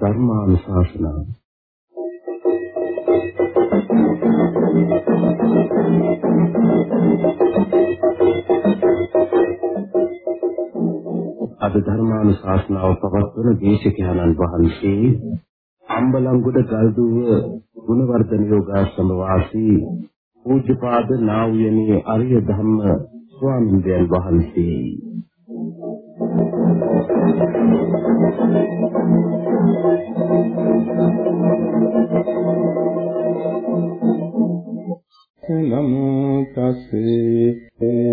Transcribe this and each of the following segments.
ධර්මානුශාසනාව. අද ධර්මානුශාසනාව පවත්වන දේශකයන්න් වහන්සේ අම්බලන්ගොඩ ගල්දුව ගුණවර්ධන යෝගාශ්‍රම වාසී පූජ්‍යපාද නා වූ අරිය ධම්ම ස්වාමීන් වහන්සේ. නමෝ තස්සේ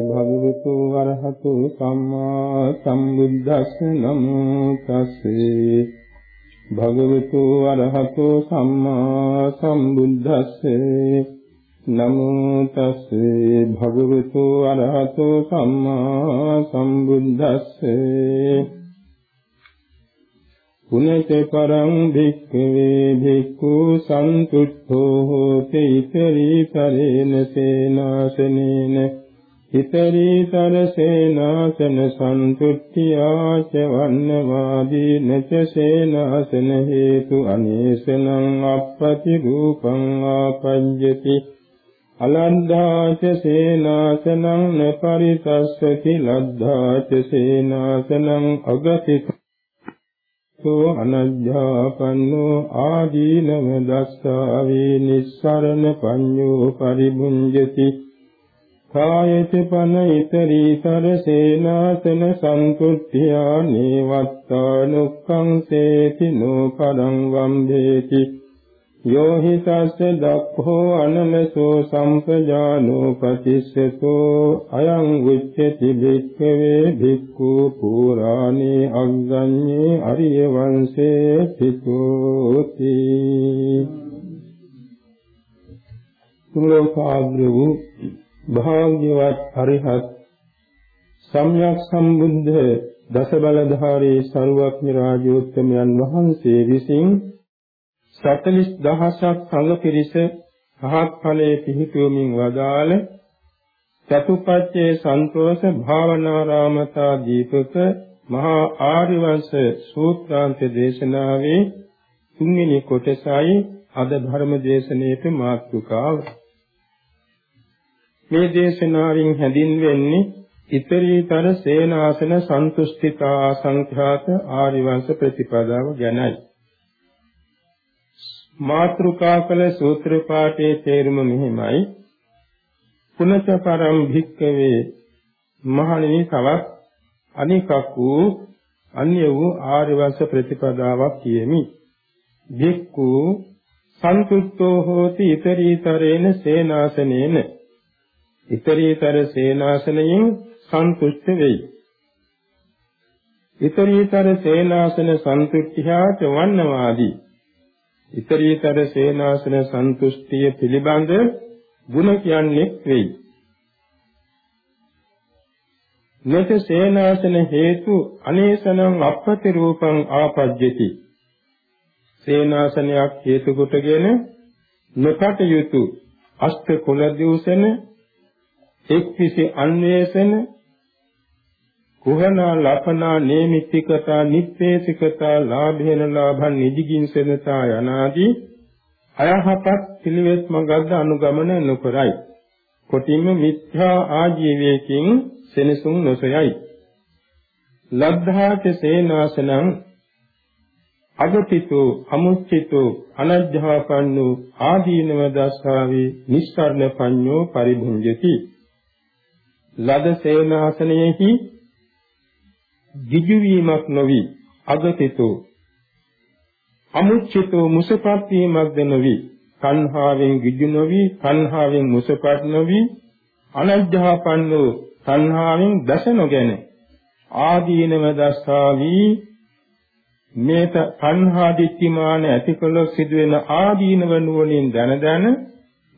භගවතු වරහතු සම්මා සම්බුද්දස්ස. නමෝ තස්සේ භගවතු වරහතු සම්මා සම්බුද්දස්සේ නමෝ තස්සේ භගවතු වරහතු සම්මා සම්බුද්දස්සේ පුනච පරං භික්ඛවේ භික්ඛු සන්තුට්ඨෝ හෝති ඉතරීතරේන සේනාසනේන ඉතරීතර සේනාසන සන්තුට්ඨියා ච වන්නවාදී නච සේනාසන හේතු අනේසනං අප්පති රූපං ආපඤ්ඤති අලද්ධාච සේනාසනං නපරිතස්සති ලද්ධාච සේනාසනං අගතිත සෝ අනජ්ජාපන්නෝ ආදීනව දස්සාවේ නිස්සරණ පඤ්ඤෝ පරිබුඤ්ජති කායච පන ඊතරීතර සේනාසන සම්තුත්ත්‍යා නේවත්තානුක්ඛං සේති නෝ පරං වම්බේති යෝ हि තස්ස දක්ඛෝ අනලසෝ සම්පජානෝ පතිස්සතෝ අයං උච්චති භික්ඛවේ භික්ඛු පුරාණේ අග්ගඤ්ඤේ අරිය වංශේ පිතෝති තුලෝකාග්‍ර වූ භාග්‍යවත් හරිහත් සම්්‍යක් සම්බුද්ධ දස බලධාරී සර්වඥ රාජෝත්තමයන් වහන්සේ විසින් 40000ක් සංඝ පිරිස පහත් ඵලයේ පිහිටුවමින් වදාළ චතුප්පච්චේ සන්තෝෂ භාවනාරාමතා දීපක මහා ආර්යවංශ සූත්‍රාන්ත දේශනාවේ තුන්වෙනි කොටසයි අද ධර්ම දේශනාවේ මාතෘකාව. මේ දේශනාවෙන් හැඳින්වෙන්නේ ඉතරීතර සේනාසන සන්තුෂ්ඨිතා සංඛ්‍යාත ආර්යවංශ ප්‍රතිපදාව ගැනයි. මාත්‍රුකා කළ සූත්‍ර පාඨයේ තේරුම මෙහිමයි. පුනච පරම් භික්කවේ මහණෙනි තවත් අනිකක් වූ අන්‍ය වූ ආර්ය වංශ ප්‍රතිපදාවක් කියමි. භික්ඛු සන්තුෂ්ඨෝ හෝති ඊතරීතරේන සේනාසනේන. ඊතරීතර සේනාසනයෙන් සන්තුෂ්ඨ වෙයි ඊතරීතර සේනාසන සන්තුෂ්ඨියාච වන්නවාදී ඉතරීතර සේනාසන සන්තුෂ්ටිය පිළිබඳ ಗುಣ කියන්නේ වෙයි. නච සේනාසන හේතු අනේසනං අපපති රූපං ආපජ්ජති. සේනාසනයක් හේතු කොටගෙන නොකටයුතු අෂ්ට කුල දූෂණ එක්විසි අන්වේෂණ කුහනා ලපනා නේමිත්තිකතා නිප්පේසිකතා ලාභේන ලාභන් නිදිගින්සෙනතා යනාදී අයහපත් පිළිවෙත් මඟක්ද අනුගමන නොකරයි. කොටින්ම මිත්‍යා ආජීවයකින් සෙනසුන් නොසයයි. ලද්ධාච සේනාසනං අගතිතෝ අමුච්චිතෝ අනජ්ජාපන්නෝ ආදීනව දස්සාවේ නිස්සාරණ පඤ්ඤෝ පරිභුඤ්ජති ලද සේනාසනයේහි jiju වීමක් නොවි අගතිතෝ අමුච්චිතෝ මුසපත් වීමක්ද නොවි සංහාවෙන් jiju නොවි සංහාවෙන් මුසපත් නොවි අනජ්ජාපන්නෝ සංහාවෙන් දැස නොගෙන. ආදීනව දස්සාවි මේත සංහා දිට්ඨිමාන ඇතිකලොත් සිදුවෙන ආදීනව නුවණින් දැන දැන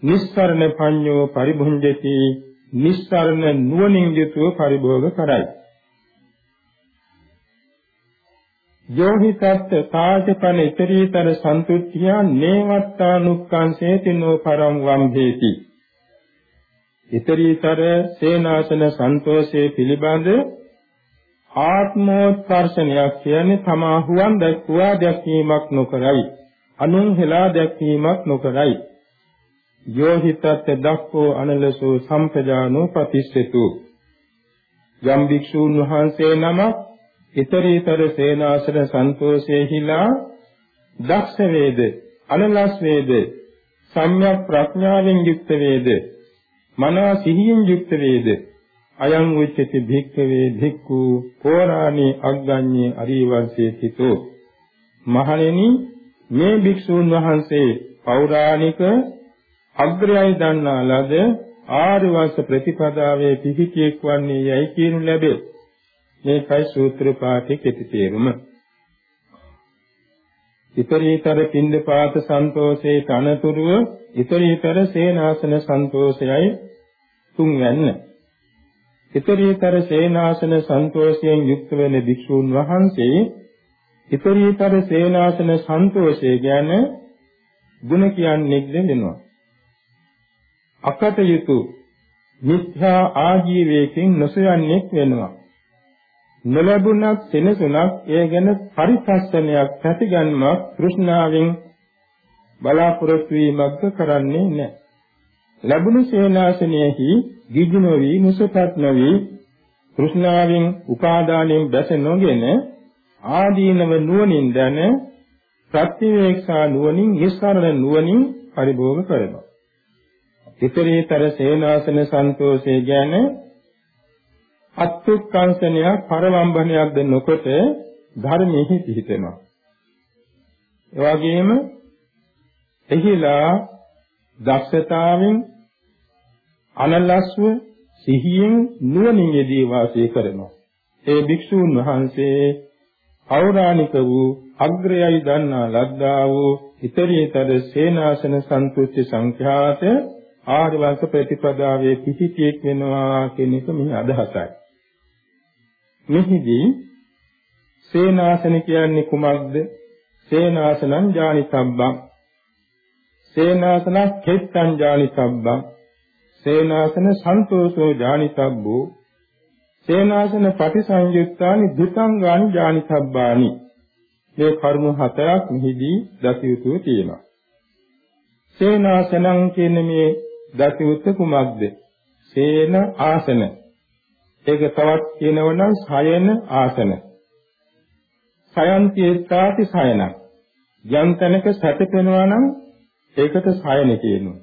නිස්සරණ පඤ්ඤෝ පරිභුංජති. නිස්සරණ නුවණින් යුතුව පරිභෝග කරයි. යෝහිතත් තාජපන ඉතරීතර සන්තුට්ඨිය නේවත්තානුක්ඛංසේතිනෝ පරම් වම්භේති ඉතරීතර සේනාසන සන්තෝෂයේ පිළිබඳ ආත්මෝත්කර්ෂණයක් කියන්නේ තමා හුවන් දැක්වා දැක්වීමක් නොකරයි. අනුන් හෙලා දැක්වීමක් නොකරයි. යෝහිතත් දක්ඛෝ අනලසෝ සම්පජානෝ ප්‍රතිස්සතු යම් භික්ෂූන් වහන්සේ නමක් ඊතරීතර සේනාසන සන්තෝෂේහිලා දක්ෂ වේද අනලස් වේද සම්‍යක් ප්‍රඥාවෙන් යුක්ත වේද මනස සිහියෙන් යුක්ත වේද අයං උච්චති භික්ඛවේ භික්ඛු පෝරාණී අග්ගඤ්ඤේ අරිවංශේ තිතෝ. මහණෙනි මේ භික්ෂූන් වහන්සේ පෞරාණික අග්‍රයයි දන්නා ලද ආර්ය වංශ ප්‍රතිපදාවේ පිහිටියෙක් වන්නේ යයි කියනු ලැබේ. මේකයි සූත්‍ර පාඨයේ කෙටි තේරුම. ඉතරීතර පින්දපාත සන්තෝෂේ තනතුරුව ඉතරීතර සේනාසන සන්තෝෂයයි තුන්වැන්න. ඉතරීතර සේනාසන සන්තෝෂයෙන් යුක්ත වෙන භික්ෂූන් වහන්සේ ඉතරීතර සේනාසන සන්තෝෂය ගැන ගුණ කියන්නේ දෙන්නවා. අකටයුතු මිත්‍යා ආජීවයකින් නොසයන්නේක් වෙනවා. නොලැබුණත් සෙනසුණක් ඒ ගැන පරිත්‍ස්සනයක් පැතිගන්මක් තෘෂ්ණාවෙන් බලාපොරොත්තු වීමක්ද කරන්නේ නැහැ. ලැබුණු සේනාසනයෙහි ගිජු නොවි මුසපත් නොවි තෘෂ්ණාවෙන් උපාදානයෙන් බැස නොගෙන ආදීනව නුවණින් දැන ප්‍රතිවේක්ෂා නුවණින් නිස්සාරණ නුවණින් පරිභෝග කරනවා. ඉතරීතර සේනාසන සන්තෝෂය ගැන අත්ුක්කංශනයක් පරවම්බනයක්ද නොකොට ධර්මයේ පිහිටෙනවා. ඒ වගේම එහිලා දක්ෂතාවෙන් අනලස්ව සිහියෙන් නුවණින් යෙදී වාසය කරනවා. ඒ භික්ෂූන් වහන්සේ පෞරාණික වූ අග්‍රයයි දන්නා ලද්දා වූ ඉතරීතර සේනාසන සන්තුෂ්ටි සංඛ්‍යාත ආර්ය වංශ ප්‍රතිපදාවේ පිහිටියෙක් වෙනවා කියන එක මෙහි අදහසයි. මෙහිදී සේනාසන කියන්නේ කුමක්ද? සේනාසනං ජානිතබ්බං. සේනාසන කෙත්තං ජානිතබ්බං. සේනාසන සන්තෝෂෝ ජානිතබ්බෝ. සේනාසන පටිසංයුක්තානි දුතංගානි ජානිතබ්බානි. මේ කර්ම හතරක් මෙහිදී දසියුතු තියෙනවා. සේනාසනං කියන්නේ මේ දසියුත් කුමක්ද? සේන ආසන ඒක තවත් කියනවනම් සයන ආසන. සයන්තිත්තාති සයනං. යම් තැනක සැතපෙනවා නම් ඒකට සයන කියනවා.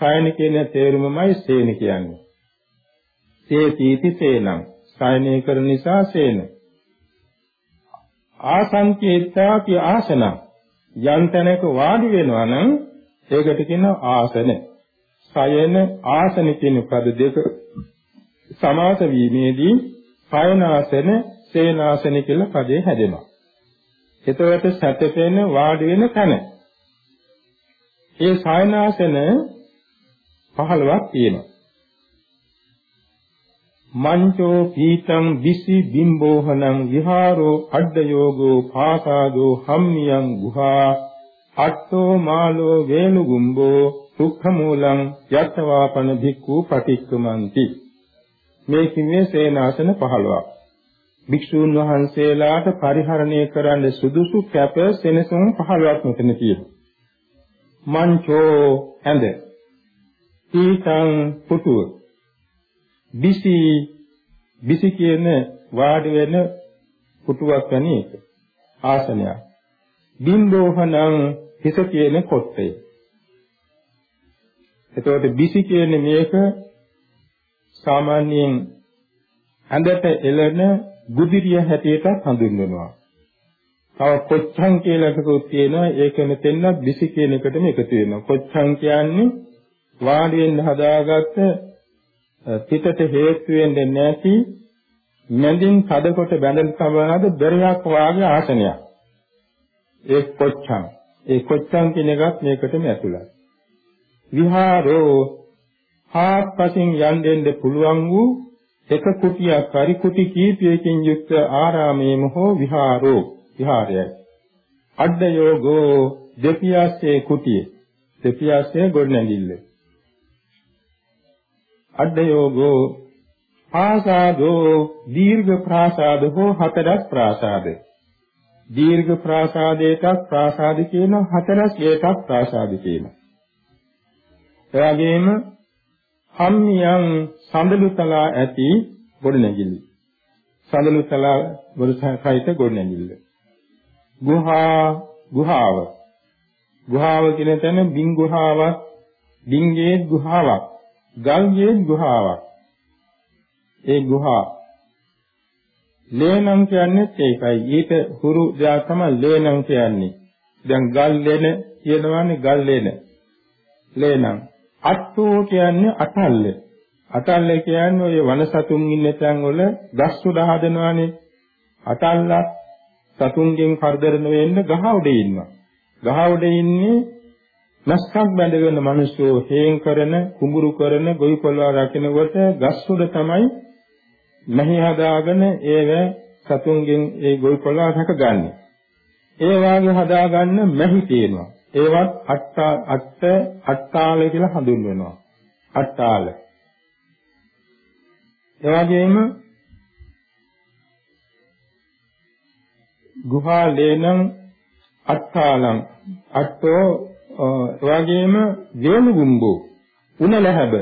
සයන කියන තේරුමමයි සේන කියන්නේ. සේතීති සේනං. සයනය කරන නිසා සේන. ආසන්තිත්තාති ආසන. යම් තැනක වාඩි වෙනවා නම් ඒකට කියනවා ආසන. සයන ආසන කියන පද දෙක සමාස වීමේදී කයනාසන සේනාසන කියලා පදේ හැදෙනවා. එතකොට සැතපෙන වාඩි වෙන තැන. ඒ සයනාසන 15ක් තියෙනවා. මංචෝ පීතං විසි බිම්බෝහනං විහාරෝ අඩ්ඩයෝගෝ පාසාදෝ හම්මියං ගුහා අට්ඨෝ මාලෝ වේනුගුම්බෝ සුඛමූලං යත්තවාපන භික්ඛු පටික්කමන්ති මේ කිව්වේ සේනාසන 15ක්. භික්ෂූන් වහන්සේලාට පරිහරණය කරන්න සුදුසු කැප සෙනසුන් 15ක් මෙතන තියෙනවා. මංචෝ ඇඳ. තීතං පුතුව. බිසි බිසි කියන වාඩි වෙන පුටුවක් වැනි එක. ආසනයක්. බිම්බෝහණං හිස කියන කොට්ටය. එතකොට බිසි කියන්නේ මේක සාමාන්‍යයෙන් ඇඳට එළෙන ගුදිරිය හැටියට හඳුන්වනවා. තව කොච්චං කියලා එකකුත් තියෙනවා ඒක මෙතෙන්වත් බිසි කියන එකටම එකතු වෙනවා. කොච්චං කියන්නේ වාඩි වෙන්න හදාගත්ත පිටට හේතු වෙන්නේ නැති මැදින් කඩකොට බැඳන් සමනද බෙරයක් වාගේ ආසනයක්. ඒ කොච්චං. ඒ කොච්චං කියන එකත් මේකටම ඇතුළත්. විහාරෝ හාත්පසින් යන් දෙන්න පුළුවන් වූ එක කුටියක් පරි කුටි කීපයකින් යුක්ත ආරාමයේම හෝ විහාරෝ විහාරයයි. අඩ යෝගෝ දෙපියස්සේ කුටිය. දෙපියස්සේ ගොඩනැගිල්ල. අඩ යෝගෝ ආසාදෝ දීර්ඝ ප්‍රාසාද හෝ හතරක් ප්‍රාසාද. දීර්ඝ ප්‍රාසාදයකක් ප්‍රාසාද කියන හතරක් ඒකක් ප්‍රාසාද කියන. එවැගේම හම්මියන් සඳලු තලා ඇති ගොඩනැගිලි. සඳලු තලා වරසහිත ගොඩනැගිල්ල. ගුහා ගුහාව. ගුහාව කියන තැන බින් ගුහාවක්, බින්ගේ ගුහාවක්, ගල්ගේ ගුහාවක්. ඒ ගුහා ලේනම් කියන්නේ ඒකයි. ඊට හුරු දෙයක් තමයි ලේනම් කියන්නේ. දැන් ගල් ලෙන කියනවානේ ගල් ලෙන. ලේනම් අට්ටෝ කියන්නේ අටල්ල. අටල්ල කියන්නේ ඔය වනසතුන් ඉන්න තැන් වල ගස් උඩ හදනවානේ. අටල්ලක් සතුන්ගෙන් කරදර නොවෙන්න ගහ උඩ ඉන්නවා. ගහ උඩ ඉන්නේ නැස්කක් බැඳගෙන මිනිස්සු හේන් කරන, කුඹුරු කරන, ගොවි පොළව රකින්නකොට ගස් උඩ තමයි මෙහි හදාගෙන ඒව සතුන්ගෙන් ඒ ගොවි පොළව රැකගන්නේ. ඒ වාගේ හදාගන්න මෙහි තියෙනවා. ඒවත් අට්ට අට්ට අට්ටාල කියලා හඳුන්වනවා. අට්ටාල. එවැගේම ගුහා ලේනම් අට්ටාලං අට්ටෝ එවැගේම වේණු ගුම්බෝ උණ ලැබ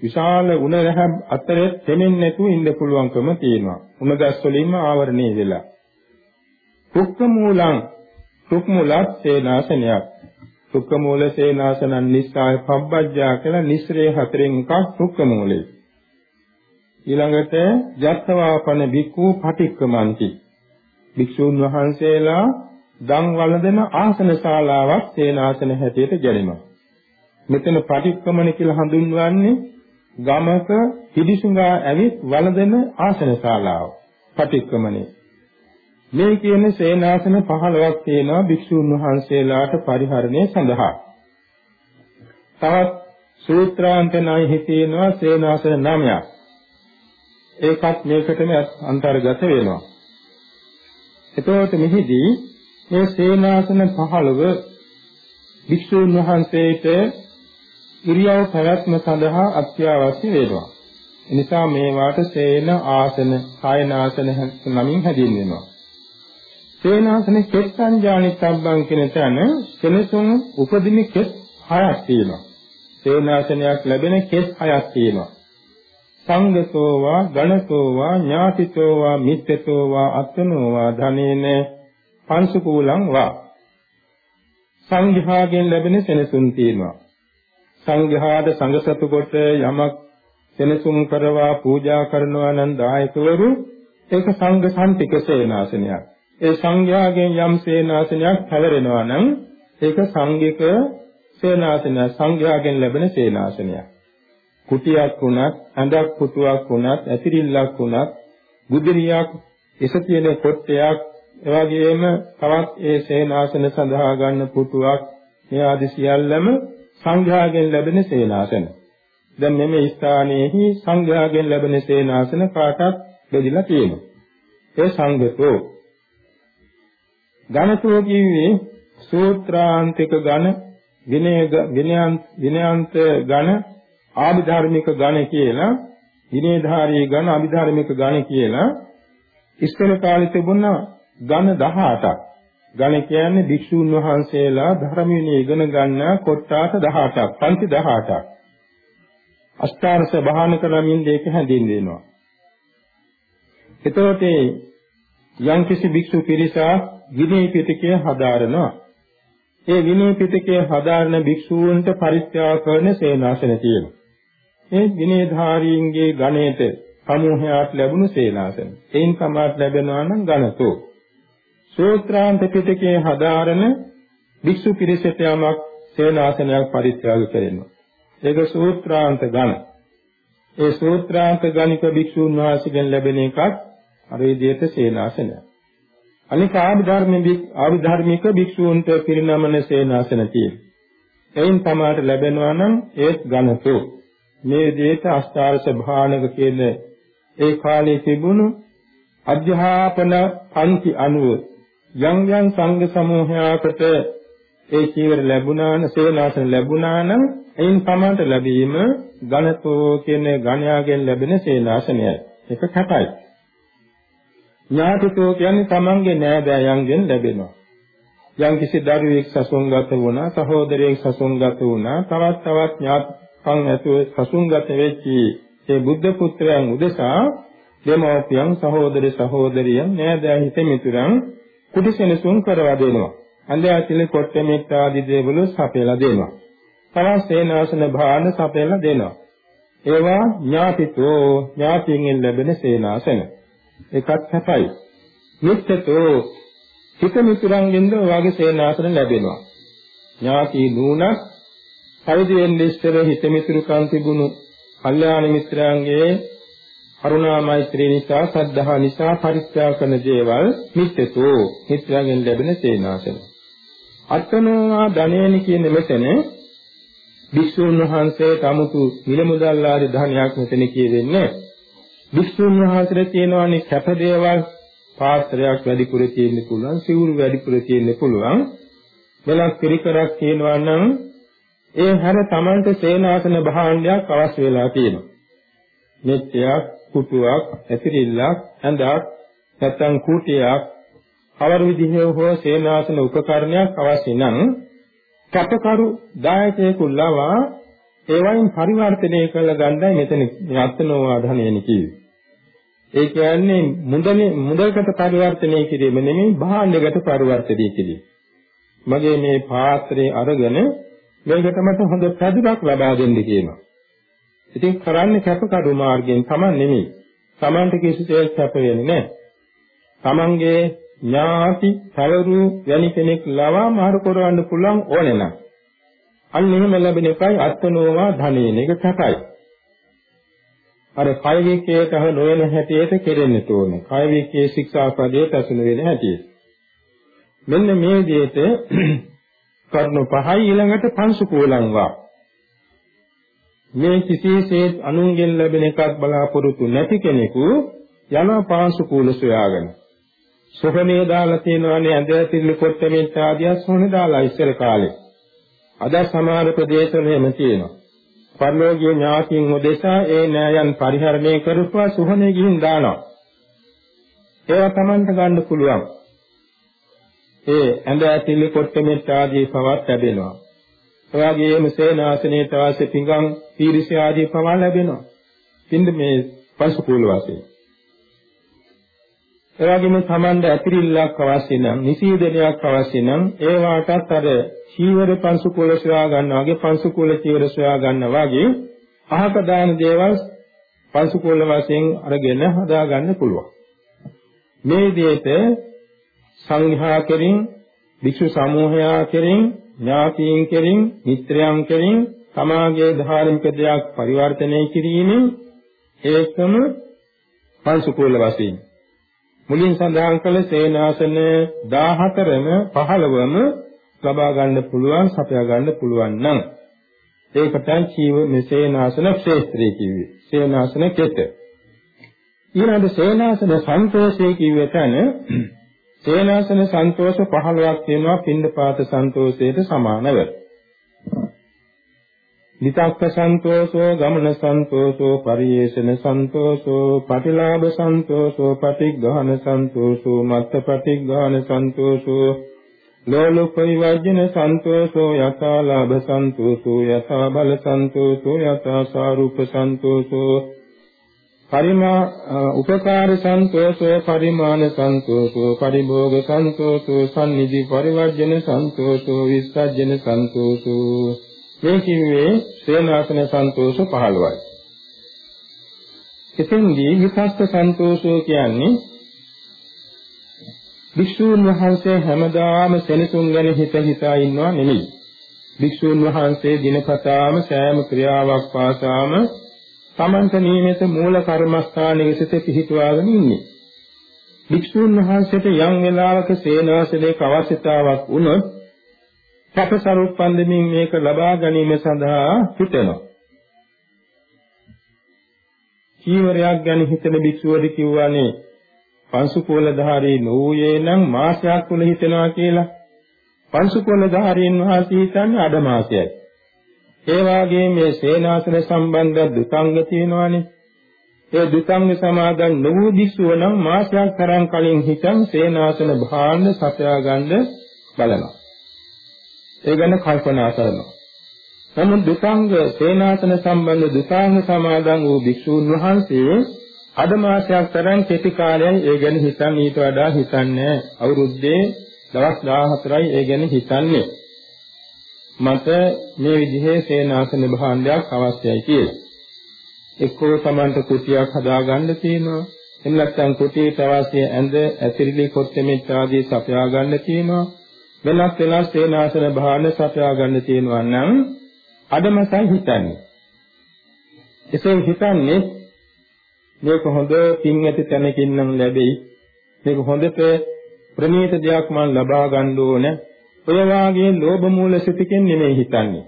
විශාල උණ ලැබ අතරේ තෙමෙන්නේ නැතුව ඉන්න පුළුවන්කම තියෙනවා. උණ ගස් වලින්ම ආවරණය වෙලා. කුක්ක මූලං සුක්මුලත් සේනාසනයක්. සුක්කමූල සේනාසනන් නිස්සාය පබ්බජ්ජා කියලා නිස්රේ හතරෙන් එකක් සුක්කමූලේ. ඊළඟට ජත්තවාපන බික්ඛු පටික්කමන්ති. භික්ෂූන් වහන්සේලා දන් වළඳන ආසන ශාලාවක් සේනාසන හැටියට ගැනීමයි. මෙතන පටික්කමන කියලා හඳුන්වන්නේ ගමක පිළිසුඟා ඇවිත් වළඳන ආසන ශාලාව. පටික්කමනේ මේ කියන සේනාසන 15ක් තියෙනවා භික්ෂුන් වහන්සේලාට පරිහරණය සඳහා. තවත් සූත්‍රාන්තනයි හිතේනවා සේනාසන 9ක්. ඒකත් මේකටම අන්තර්ගත වෙනවා. එතකොට මෙහිදී මේ සේනාසන 15 භික්ෂුන් වහන්සේට ඉරියව් පැවැත්ම සඳහා අත්‍යවශ්‍ය වෙනවා. එනිසා මේවාට සේන ආසන, කායනාසන නමින් හැදින්වෙනවා. සේනාසනේ කෙත්සංජානිතබ්බං කියන තැන සෙනසුන් උපදින කෙත් හයක් තියෙනවා. සේනාසනයක් ලැබෙන කෙත් හයක් තියෙනවා. සංගතෝ වා ගණතෝ වා ඥාතිතෝ වා මිත්‍යතෝ වා අත්නෝ වා ධනේන පංසුකූලං වා සංඝයාගෙන් ලැබෙන සෙනසුන් තියෙනවා. සංඝයාද සංඝසතු කොට යමක් සෙනසුන් කරවා පූජා කරනවා නම් දායකවරු ඒක සංඝ සම්තික සේනාසනයක්. ඒ සංඝයාගෙන් යම් සේනාසනයක් පැවරෙනවා නම් ඒක සංඝික සේනාසනය සංඝයාගෙන් ලැබෙන සේනාසනයක්. කුටියක් වුණත්, ඇඳක් පුටුවක් වුණත්, ඇතිරිල්ලක් වුණත්, බුදිරියක්, එසතියන කොට්ටයක්, එවැගේම තවත් ඒ සේනාසන සඳහා ගන්න පුටුවක් මේ ආදි සියල්ලම සංඝයාගෙන් ලැබෙන සේනාසන. දැන් මෙමෙ ස්ථානයේහි සංඝයාගෙන් ලැබෙන සේනාසන කාටත් බෙදලා තියෙනවා. ඒ සංඝතෝ ඝනතෝ කිව්වේ සූත්‍රාන්තික ඝන විනය විනයාන්ත ඝන ආභිධර්මික ඝන කියලා විනයධාරී ඝන අභිධර්මික ඝන කියලා ඉස්තර කාලේ තිබුණා. ඝන 18ක් ඝන කියන්නේ භික්ෂුන් වහන්සේලා ධර්ම විනය ඉගෙන ගන්න කොට්ටාස 18ක් පන්ති 18ක් අෂ්ටාරස බහානක නමින් දෙක හැඳින්වෙනවා. එතකොට යම්කිසි භික්ෂු පිරිසක් විනය පිටකය හදාරනවා. ඒ විනය පිටකය හදාරන භික්ෂූන්ට පරිත්‍යාග කරන සේනාසන තියෙනවා. මේ විනයධාරීන්ගේ ගණයට සමූහයක් ලැබුණු සේනාසන. එයින් සමාත් ලැබෙනවා නම් ගණතෝ. සූත්‍රාන්ත පිටකයේ හදාරන භික්ෂු පිරිසට යමක් සේනාසනයක් පරිත්‍යාග කරනවා. ඒක සූත්‍රාන්ත ගණ. ඒ සූත්‍රාන්ත ගණික භික්ෂුන් වහන්සේගෙන් ලැබෙන එකත් අර විදිහට සේනාසනයක්. අනික ආධර්මික ආධර්මික භික්ෂූන්ට පිරිනමන සේනාසන තියෙනවා. එයින් තමාට ලැබෙනවා නම් ඒත් ඝනතෝ. මේ විදිහට අෂ්ටාර සභානක කියන ඒ කාලේ තිබුණු අධ්‍යාපන පන්ති අනුව යම් යම් සංඝ සමූහයකට ඒ චීවර ලැබුණා නම් සේනාසන ලැබුණා නම් එයින් සමාන්ත ලැබීම ඝනතෝ කියන ඝණයාගෙන් ලැබෙන සේනාසනයයි. ඒක කැපයි. ඥාතිතෝ කියන්නේ තමන්ගේ නෑදෑයන්ගෙන් ලැබෙනවා. යම් කිසි දරුවෙක් සසුන්ගත වුණා, සහෝදරයෙක් සසුන්ගත වුණා, තවත් තවත් ඥාතිකම් ඇතුව සසුන්ගත වෙච්චි ඒ බුද්ධ පුත්‍රයන් උදෙසා දෙමෝපියන් සහෝදර සහෝදරියන් නෑදෑ හිත මිතුරන් කුටිසෙනසුන් කරවා දෙනවා. අන්දයාතිල කොට්ටෙමෙත් ආදී දේවලු සපයලා දෙනවා. තවත් සේනාසන භාන සපයලා දෙනවා. ඒවා ඥාතිතෝ ඥාතියෙන් ලැබෙන සේනාසන. එකක් සැපයි. නිත්‍යතෝ හිත මිතුරන්ගෙන්ද ඔයගේ සේනාසන ලැබෙනවා. ඥාති නුණක් පරිදි වෙන්නේ ඉස්සර හිත මිතුරුකම් තිබුණු කල්යාණ මිත්‍රයන්ගේ කරුණා මෛත්‍රී නිසා සද්ධා නිසා පරිත්‍යාග කරන දේවල් නිත්‍යතෝ මිත්‍රයන්ගෙන් ලැබෙන සේනාසන. අත්තනෝවා ධනේනි කියන මෙතන වික්ෂුන් වහන්සේ තමුතු මිල මුදල් ආදී ධනයක් මෙතන කියෙන්නේ. වික්ෂුන් වහන්සේට තියෙනවානේ කැප දේවල් පාත්‍රයක් වැඩිපුර තියෙන්න පුළුවන්, සිවුරු වැඩිපුර තියෙන්න පුළුවන්. වෙලක් පිරිකරක් තියෙනවා නම් ඒ හැර Tamante සේනාසන භාණ්ඩයක් අවශ්‍ය වෙලා තියෙනවා. මෙච්චයක්, කුටුවක්, ඇතිරිල්ලක්, ඇඳක්, නැත්නම් කුටියක් කවර විදිහේ හෝ සේනාසන උපකරණයක් අවශ්‍ය නම් කටකරු දායකයෙකු ලවා ඒවයින් පරිවර්තනය කළ ගන්නයි මෙතන රත්නෝ ආධනයනි කිව්වේ. ඒ කියන්නේ මුදලේ මුදලකට පරිවර්තනය කිරීම නෙමෙයි භාණ්ඩයකට පරිවර්තනය කිරීම. මගේ මේ පාත්‍රය අරගෙන මේකට මට හොඳ පැදුරක් ලබා දෙන්න කියනවා. ඉතින් කරන්නේ කැපකරු මාර්ගයෙන් තමයි නෙමෙයි. Tamante කිසිසේත් කැප වෙන්නේ නැහැ. Tamanගේ ඥාති සවරු වැනි කෙනෙක් ලවා මාරු කරවන්න පුළුවන් ඕනේ නම් අන්න එහෙම ලැබෙන එකයි අත්නෝවා ධනේන එක සැපයි අර කය විකේත නොවන හැටියට කෙරෙන්න ඕනේ කය විකේ ශික්ෂාපදයේ පැසුන වෙන හැටියට මෙන්න මේ විදිහට කර්ණ පහයි ඊළඟට පංසුකෝලංවා මේ කිසිසේත් අනුන්ගෙන් ලැබෙන එකක් බලාපොරොත්තු නැති කෙනෙකු යනවා පාංශුකූල සොයාගෙන සොහනේ දාලා තියෙනවානේ ඇඳ ඇතිලි කොට මෙත් ආදිය සොහනේ දාලා ඉස්සර කාලේ. අද සමහර ප්‍රදේශවල එහෙම තියෙනවා. පරිලෝකීය ඥාතියින් උදෙසා ඒ නෑයන් පරිහරණය කරපුවා සොහනේ ගිහින් දානවා. ඒවා Tamanට ගන්න පුළුවන්. ඒ ඇඳ ඇතිලි කොට මෙත් ආදී පවත් ලැබෙනවා. එවාගේම සේනාසනයේ තවාසේ පිඟන් පීරිස ආදී පවා ලැබෙනවා. කින්ද මේ පසුකූල වාසයේ එවැගේම Tamanda ඇතිරිල්ලක් අවශ්‍ය නම්, නිසීදනයක් අවශ්‍ය නම් ඒ වාටත් අර චීවර පංසු කුල සොයා ගන්නවා වගේ පංසු කුල චීවර සොයා ගන්නවා වගේ අහක දාන දේවල් පංසු කුල වශයෙන් අරගෙන හදා ගන්න පුළුවන්. මේ විදිහට සංඝයා කෙරින්, භික්ෂු සමූහයා කෙරින්, ඥාතීන් කෙරින්, මිත්‍රයන් කෙරින් සමාජයේ ධාර්මික දෙයක් පරිවර්තනය කිරීමෙන් ඒකම පංසු කුල වශයෙන් මුලින් සඳහන් කළ සේනාසන 14ම 15ම ලබා ගන්න පුළුවන් සපයා ගන්න පුළුවන් නම්. ඒකට ජීව මෙසේනාසන ක්ෂේත්‍රය කිව්වේ. සේනාසන කෙත. ඊළඟ සේනාසන සන්තෝෂය කිව්වේ තන සේනාසන සන්තෝෂ 15ක් තියෙනවා පින්දපාත සන්තෝෂයට සමානව. විතක්ක සන්තෝෂෝ ගමන සන්තෝෂෝ පරියේෂණ සන්තෝෂෝ පටිලාභ සන්තෝෂෝ පටිග්ගහන සන්තෝෂෝ මත්ත පටිග්ගහන සන්තෝෂෝ ලෝලුපරිවර්ජන සන්තෝෂෝ යථාලාභ සන්තෝෂෝ යථා බල සන්තෝෂෝ යථා සාරූප සන්තෝෂෝ පරිමා උපකාර සන්තෝෂෝ පරිමාන සන්තෝෂෝ පරිභෝග සන්තෝෂෝ සම්නිදි පරිවර්ජන සන්තෝෂෝ විස්සජ්ජන සන්තෝෂෝ මේ කිව්වේ සේනාසන සන්තෝෂ 15යි. එතෙන්දී විපස්ස සන්තෝෂෝ කියන්නේ භික්ෂූන් වහන්සේ හැමදාම සෙනසුන් ගැන හිත හිතා ඉන්නවා නෙමෙයි. භික්ෂූන් වහන්සේ දිනපතාම සෑම ක්‍රියාවක් පාසාම තමන්ට නියමිත මූල කර්මස්ථානයේ සිට පිහිටුවාගෙන ඉන්නේ. භික්ෂූන් වහන්සේට යම් වෙලාවක සේනාසනයක අවශ්‍යතාවක් වුණොත් සැපසරුප්පන්දමින් මේක ලබා ගැනීම සඳහා හිතනවා. චීවරයක් ගැන හිතන භික්ෂුවද කිව්වනේ පංසුකෝලධාරී නොවුයේ නම් මාසයක් තුල හිතනවා කියලා. පංසුකෝලධාරීන් වහන්සේ හිතන්නේ අඩ මාසයයි. ඒ වාගේ මේ සේනාසන සම්බන්ධ දුතංග තියෙනවානේ. ඒ දුතංග සමාදන් නොවූ දිස්සුව නම් මාසයක් තරම් කලින් හිතන් සේනාසන භාණ්ඩ සපයා ගන්න බලනවා. ඒ ගැන කල්පනා කරනවා. නමුත් දුතාංග සේනාසන සම්බන්ධ දුතාංග සමාදන් වූ භික්ෂූන් වහන්සේ අද මාසයක් තරම් කෙටි කාලයෙන් ඒ ගැන හිතන් ඊට වඩා හිතන්නේ අවුරුද්දේ දවස් 14යි ඒ ගැන හිතන්නේ මට මේ විදිහේ සේනාසන භාණ්ඩයක් අවශ්‍යයි කියලා. එක්කෝ Tamanට කුටියක් හදාගන්න තියෙනවා. එහෙම නැත්නම් කුටියට අවශ්‍ය ඇඳ, ඇතිරිලි, කොත්මෙත් ආදී සපයා ගන්න තියෙනවා. වෙනස් වෙනස් සේනාසන භාණ්ඩ සපයා ගන්න තියෙනවා නම් අදමසයි හිතන්නේ. එසේ හිතන්නේ මේක හොඳ පින් ඇති තැනකින් නම් ලැබෙයි. මේක හොඳට ප්‍රණීත දෙයක් මම ලබා ගන්න ඕන. ඔය වාගේ ලෝභ මූල සිතකින් නෙමෙයි හිතන්නේ.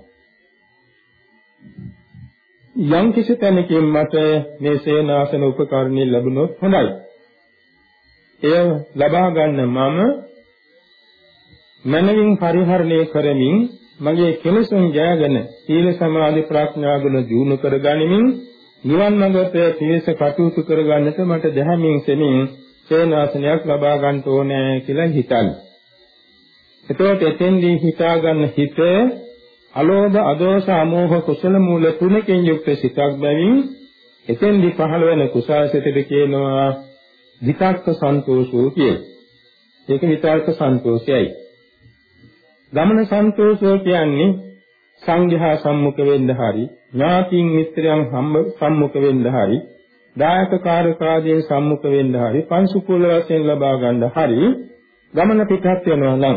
යම් කිසි තැනකින් මට මේ සේනාසන උපකරණي ලැබුණොත් හොඳයි. එය ලබා ගන්න මම මනවින් පරිහරණය කරමින් මගේ කෙලෙසුන් ජයගෙන සීල සමාධි ප්‍රඥා ගුණ දියුණු කර ගනිමින් නිවන් මඟට පියස කටයුතු කර ගන්නට මට දැහැමින් සෙමින් සේනාසනයක් ලබා ගන්න ඕනේ කියලා හිතන්නේ. එතකොට එතෙන්දී හිතා ගන්න හිත අලෝභ අදෝස අමෝහ කුසල මූල තුනකින් යුක්ත සිතක් බැවින් එතෙන්දී පහළ වෙන කුසල සිතට කියනවා විතක්ක සන්තෝෂෝ කියලා. ඒක විතක්ක සන්තෝෂයයි. ගමන සන්තෝෂය කියන්නේ සංඝයා සම්මුඛ වෙන්න හරි ඥාතින් මිත්‍රයන් සම්මුඛ වෙන්න හරි දායක කාර්යකාදීන් සම්මුඛ වෙන්න හරි පංසුකුල වශයෙන් ලබා ගන්න හරි ගමන පිටත් වෙනවා නම්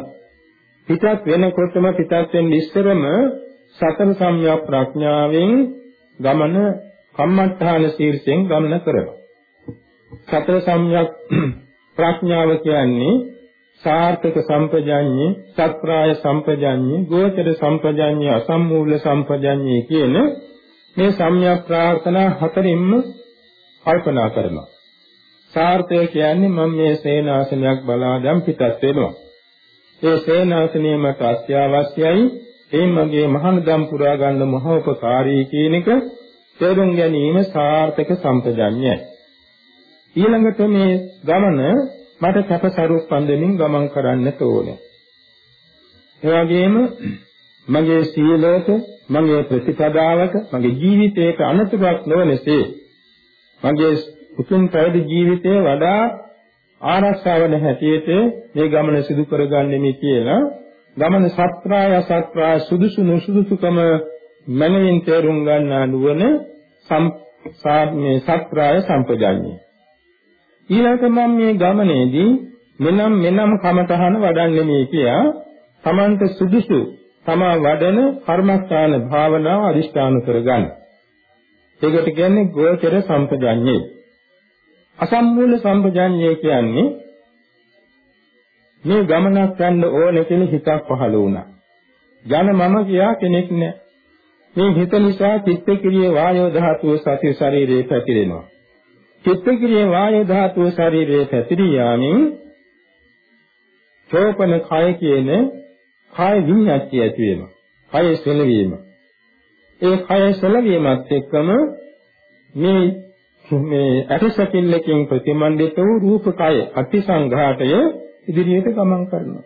පිටත් වෙනකොටම පිටත් වෙන්න ඉස්සරම සතර සම්‍යක් ප්‍රඥාවෙන් ගමන කම්මඨාන ශීර්ෂයෙන් ගමන කරනවා. සතර සම්‍යක් ප්‍රඥාව කියන්නේ සාර්ථක සම්පජඤ්ඤේ, සත්‍රාය සම්පජඤ්ඤේ, ගෝචර සම්පජඤ්ඤේ, අසම්මූල සම්පජඤ්ඤේ කියන මේ සම්‍යක් ප්‍රාර්ථනා හතරින්ම කල්පනා කරනවා. සාර්ථය කියන්නේ මම මේ සේනාසනයක් බලා දැන් පිටත් වෙනවා. ඒ සේනාසනය මට අත්‍යවශ්‍යයි. ඒ මගේ මහානදම් පුරා ගන්න මහෝපකාරී කියන එක තේරුම් ගැනීම සාර්ථක සම්පජඤ්ඤයයි. ඊළඟට මේ ගමන මට සැපසරු ස්පන්දමින් ගමන් කරන්නට ඕනේ. ඒ වගේම මගේ සීලයට, මගේ ප්‍රතිපදාවට, මගේ ජීවිතයට අනතුරක් නොවනසේ මගේ උතුම් පැවිදි ජීවිතය වඩා ආරක්ෂා වන හැටියට මේ ගමන සිදු කරගන්නෙමි කියලා ගමන සත්‍රාය සත්‍රාය සුදුසු නුසුදුසුකම මනමින් තේරුම් ගන්නා නුවණ මේ සත්‍රාය සම්පජාඤ්ඤය ඊළඟට මම මේ ගමනේදී මෙනම් මෙනම් කමතහන වඩන්නේ මේ කියා තමන්ට සුදුසු තමා වඩන කර්මස්ථාන භාවනාව අදිෂ්ඨාන කරගන්න. ඒකට කියන්නේ ගෝචර සම්පජඤ්ඤේ. අසම්මූල සම්පජඤ්ඤේ කියන්නේ මේ ගමනක් යන්න ඕන කියන හිතක් පහළ වුණා. ජන මම කියා කෙනෙක් නෑ. මේ හිත නිසා චිත්ත ක්‍රියේ වායෝ ධාතුව සති ශරීරේ පැතිරෙනවා. චිත්තක්‍රියේ වායු ධාතුව ශරීරයේ පැතිරී යාමින් චෝපන කය කියන කාය විඤ්ඤාතිය ඇති වෙනවා. කය සෙලවීම. ඒ කය සෙලවීමත් එක්කම මේ මේ අටසකිල්ලකින් ප්‍රතිමන්දිත වූ රූප කය අතිසංඝාතය ඉදිරියට ගමන් කරනවා.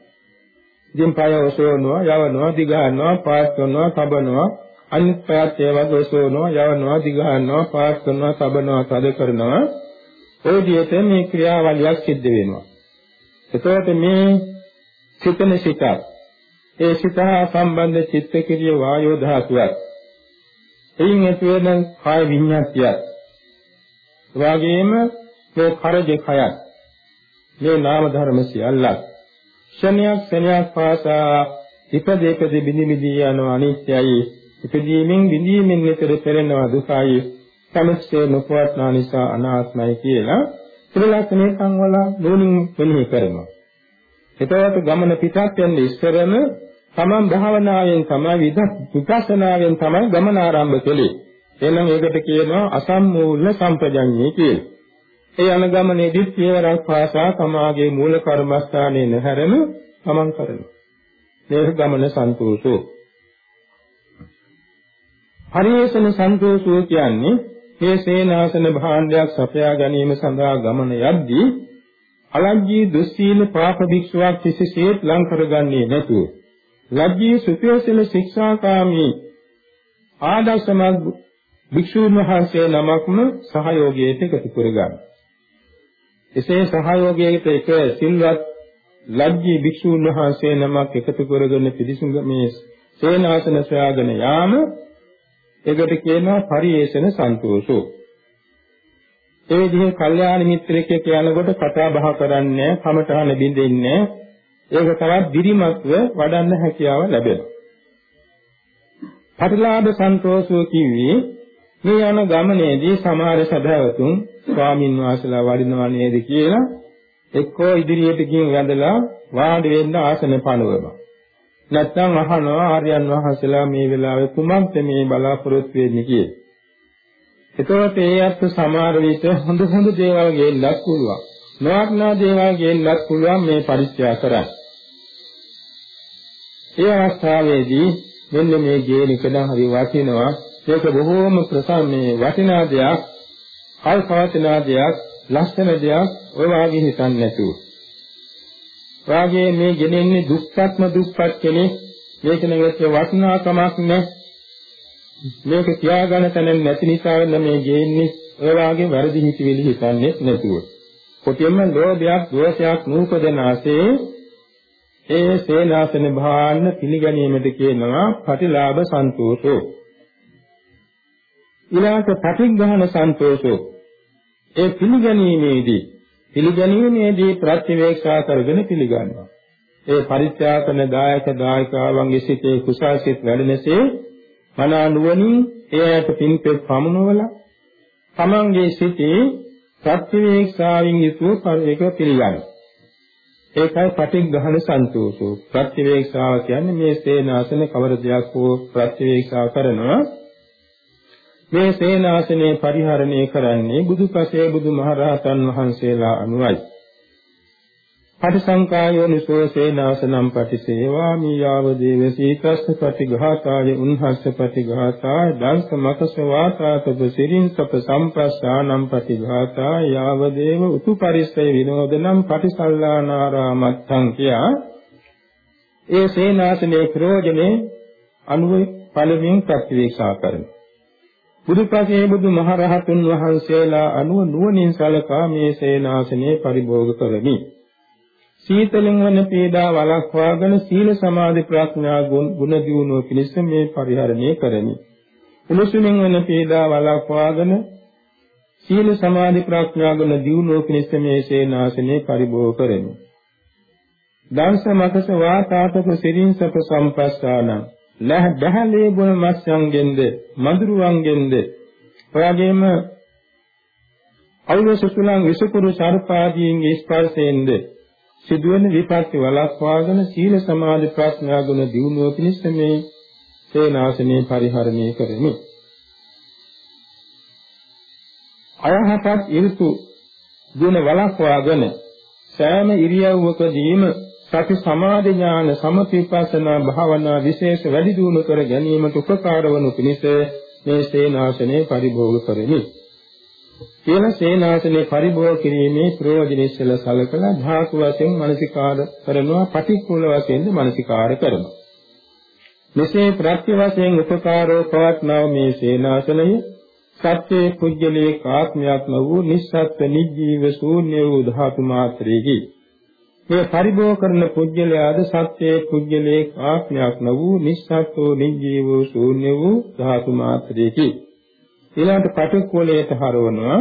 ඉතින් පය ඔසවනවා, යවනවා, දිගහනවා, පාස් කරනවා, තබනවා අනිත් පැයත් ඒ වගේ ඔසවනවා යවනවා දිගහනවා පාස් කරනවා තබනවා තද කරනවා. ඔය විදිහට මේ ක්‍රියාවලියක් සිද්ධ වෙනවා. එතකොට මේ සිතන සිතක් ඒ සිත සම්බන්ධ චිත්ත කිරිය වායෝ ධාතුවක්. එයින් ඇති වෙන කාය විඤ්ඤාතියක්. එවාගෙම මේ කරජ කයත් මේ නාම ධර්ම සියල්ලක්. ක්ෂණයක් ක්ෂණයක් පාසා ඉපදේපදී බිනි බිනි යන අනිත්‍යයි. ඉපදීමෙන් විඳීමෙන් විතර පෙරෙනවා දුකයි සමස්තේ නොපවත්නා නිසා අනාත්මයි කියලා ත්‍රිලක්ෂණේ සංවල නුවණින් මෙනෙහි කරනවා. එතකොට ගමන පිටත් යන්නේ ඉස්සරම තමන් භාවනාවෙන් තමයි විදර්ශනාවෙන් තමයි ගමන ආරම්භ කළේ. එහෙනම් ඒකට කියනවා අසම්මූල සම්පජඤ්ඤේ කියලා. ඒ යන ගමනේදී පියවරක් පාසා තමාගේ මූල කර්මස්ථානයේ නැහැරම ගමන් කරනවා. මේක ගමන සන්තෝෂෝ. පරිේශන සන්තෝෂෝ කියන්නේ මේ සේනාසන භාණ්ඩයක් සපයා ගැනීම සඳහා ගමන යද්දී අලංජී දුස්සීල පාප භික්ෂුවක් කිසිසේත් ලං කරගන්නේ නැතුව ලජ්ජී සුපයෝසල ශික්ෂාකාමී ආදර්ශමත් භික්ෂුන් වහන්සේ නමක්ම සහයෝගයට එකතු කරගන්න. එසේ සහයෝගයට එක සිල්වත් ලජ්ජී භික්ෂුන් වහන්සේ නමක් එකතු කරගෙන පිළිසුඟ මේ සේනාසන සොයාගෙන යාම ඒකට කියනවා පරිේශන සන්තෝෂෝ. ඒ විදිහේ කල්යාණ මිත්‍රයෙක් කියනකොට කතා බහ කරන්නේ, කමඨහන බින්දෙන්නේ, ඒක තවත් දිරිමත්ව වඩන්න හැකියාව ලැබෙනවා. පටිලාභ සන්තෝෂෝ කිව්වේ මේ යන ගමනේදී සමහර සදහවතුන් ස්වාමින් වහන්සේලා වඩිනවා නේද කියලා එක්කෝ ඉදිරියට ගිහින් වැඳලා වාඩි වෙන්න ආසන පනවනවා. නැත්නම් අහනවා ආර්යයන් වහන්සේලා මේ වෙලාවේ කුමක්ද මේ බලාපොරොත්තු වෙන්නේ කියලා. එතකොට ඒ අත් සමහර විට හොඳ හොඳ දේවල් ගෙන්නත් පුළුවන්. නොවක්නා දේවල් ගෙන්නත් පුළුවන් මේ පරිත්‍යාග කරන්න. ඒ අවස්ථාවේදී මෙන්න මේ ගේනිකද හරි වටිනවා. ඒක බොහෝම ප්‍රසන්නේ වටිනා දෙයක්, කල්පවතිනා දෙයක්, ලස්සන දෙයක් ඔය වාගේ හිතන්නේ නැතුව. වාගේ මේ ගෙනෙන්නේ දුක්ඛත්ම දුක්ඛත් කෙනෙක් මේක නෙවෙච්ච වටිනාකමක් නැ මේක තියාගන්න තැන නැති නිසා මේ ගෙන්නේ ඔය වාගේ වැරදි හිතවිලි හිතන්නේ නැතුව. කොටියෙන්ම ලෝභයක්, දෝෂයක් නූපදන ආසේ ඒ සේනාසන භාන්න පිළිගැනීමට කියනවා ප්‍රතිලාභ සන්තෝෂෝ. ඊළඟට පටිඝාන සන්තෝෂෝ. ඒ පිළිගැනීමේදී පිළිගැනීමේදී ප්‍රතිවේක්ෂා කරගෙන පිළිගන්නවා. ඒ පරිත්‍යාගන දායක දායකාවන්ගේ සිතේ කුසාසිත වැඩෙනසේ මනා නුවණින් එයට පින්පෙත් පමුණවලා තමන්ගේ සිතේ ප්‍රතිවේක්ෂාවෙන් යුතුව පරිවේක පිළිගන්නවා. ඒකයි පටිඝහන සන්තෝෂෝ ප්‍රතිවේක්ෂාව කියන්නේ මේ සේනාසන කවර දෙයක් හෝ ප්‍රතිවේක්ෂා කරනවා මේ සේනාසනේ පරිහරණය කරන්නේ බුදුපසේ බුදුමහරහතන් වහන්සේලා අනුවයි. පටිසංකායෝනිසෝ සේනාසනම් පටිසේවාමි යාව දේව සීතස්ස පටිඝාතාය උන්හස්ස පටිඝාතාය දංස මකස වාතාතප සිරින්සප සම්පස්සානම් පටිඝාතාය යාව දේව උතු පරිස්සය විනෝදනම් පටිසල්ලානාරාමත්තං කියා ඒ සේනාසනේ ප්‍රයෝජනේ අනුව පළමුවෙන් ප්‍රතිවේක්ෂා කරනවා බුදුපසේ බුදුමහරහතුන් වහන්සේලා අනුව නුවණින් සලකා මේ සේනාසනේ පරිභෝග කරමි සීතලෙන් වන පීඩා වළක්වාගෙන සීල සමාධි ප්‍රඥා ගුණ දියුණුව පිණිස මේ පරිහරණය කරමි. උණුසුමින් වන පීඩා වළක්වාගෙන සීල සමාධි ප්‍රඥා ගුණ දියුණුව පිණිස මේ සේනාසනේ පරිභෝග කරමි. දංශ මකස වාතාතක සිරින්සප සම්පස්සාන ලහ බහලේ ගුණ මත්ස්‍යංගෙන්ද මధుරුවන්ගෙන්ද ඔයගෙම අවශ්‍යසුලං විසුකුරු සර්පාදීන්ගේ ස්පර්ශයෙන්ද සිදුවන විපත්ති වළක්වාගෙන සීල සමාධි ප්‍රඥා ගුණ දියුණුව පිණිස මේ සේනාසනේ පරිහරණය කරමි. අයහපත් ඍතු ගුණ වළක්වාගෙන සෑම ඉරියව්වකදීම සති සමාධි ඥාන සමතිපස්සනා භාවනා විශේෂ වැඩි දියුණු කර ගැනීමට උපකාර වනු පිණිස මේ සේනාසනේ පරිභෝග කරමි. කියන සේනාසනේ පරිභෝග කිරීමේ ප්‍රයෝජන ඉස්සෙල්ලා සලකලා ධාතු වශයෙන් මානසිකාර කරනවා පටික්කුල වශයෙන් මානසිකාර කරනවා මෙසේ ප්‍රත්‍ය වශයෙන් උපකාරෝ පවත්නව මේ සේනාසනය සත්‍යේ කුජලේ ආත්මයක් නො වූ නිස්සත්ත්ව නිජීව ශූන්‍ය වූ ධාතු මාත්‍රයේහි මේ පරිභෝග කරන කුජලයාද සත්‍යයේ කුජලේ ආත්මයක් නො වූ නිස්සත්ත්ව නිජීව ශූන්‍ය වූ ධාතු මාත්‍රයේහි ඊළඟට පටික්කුලයට හරවනවා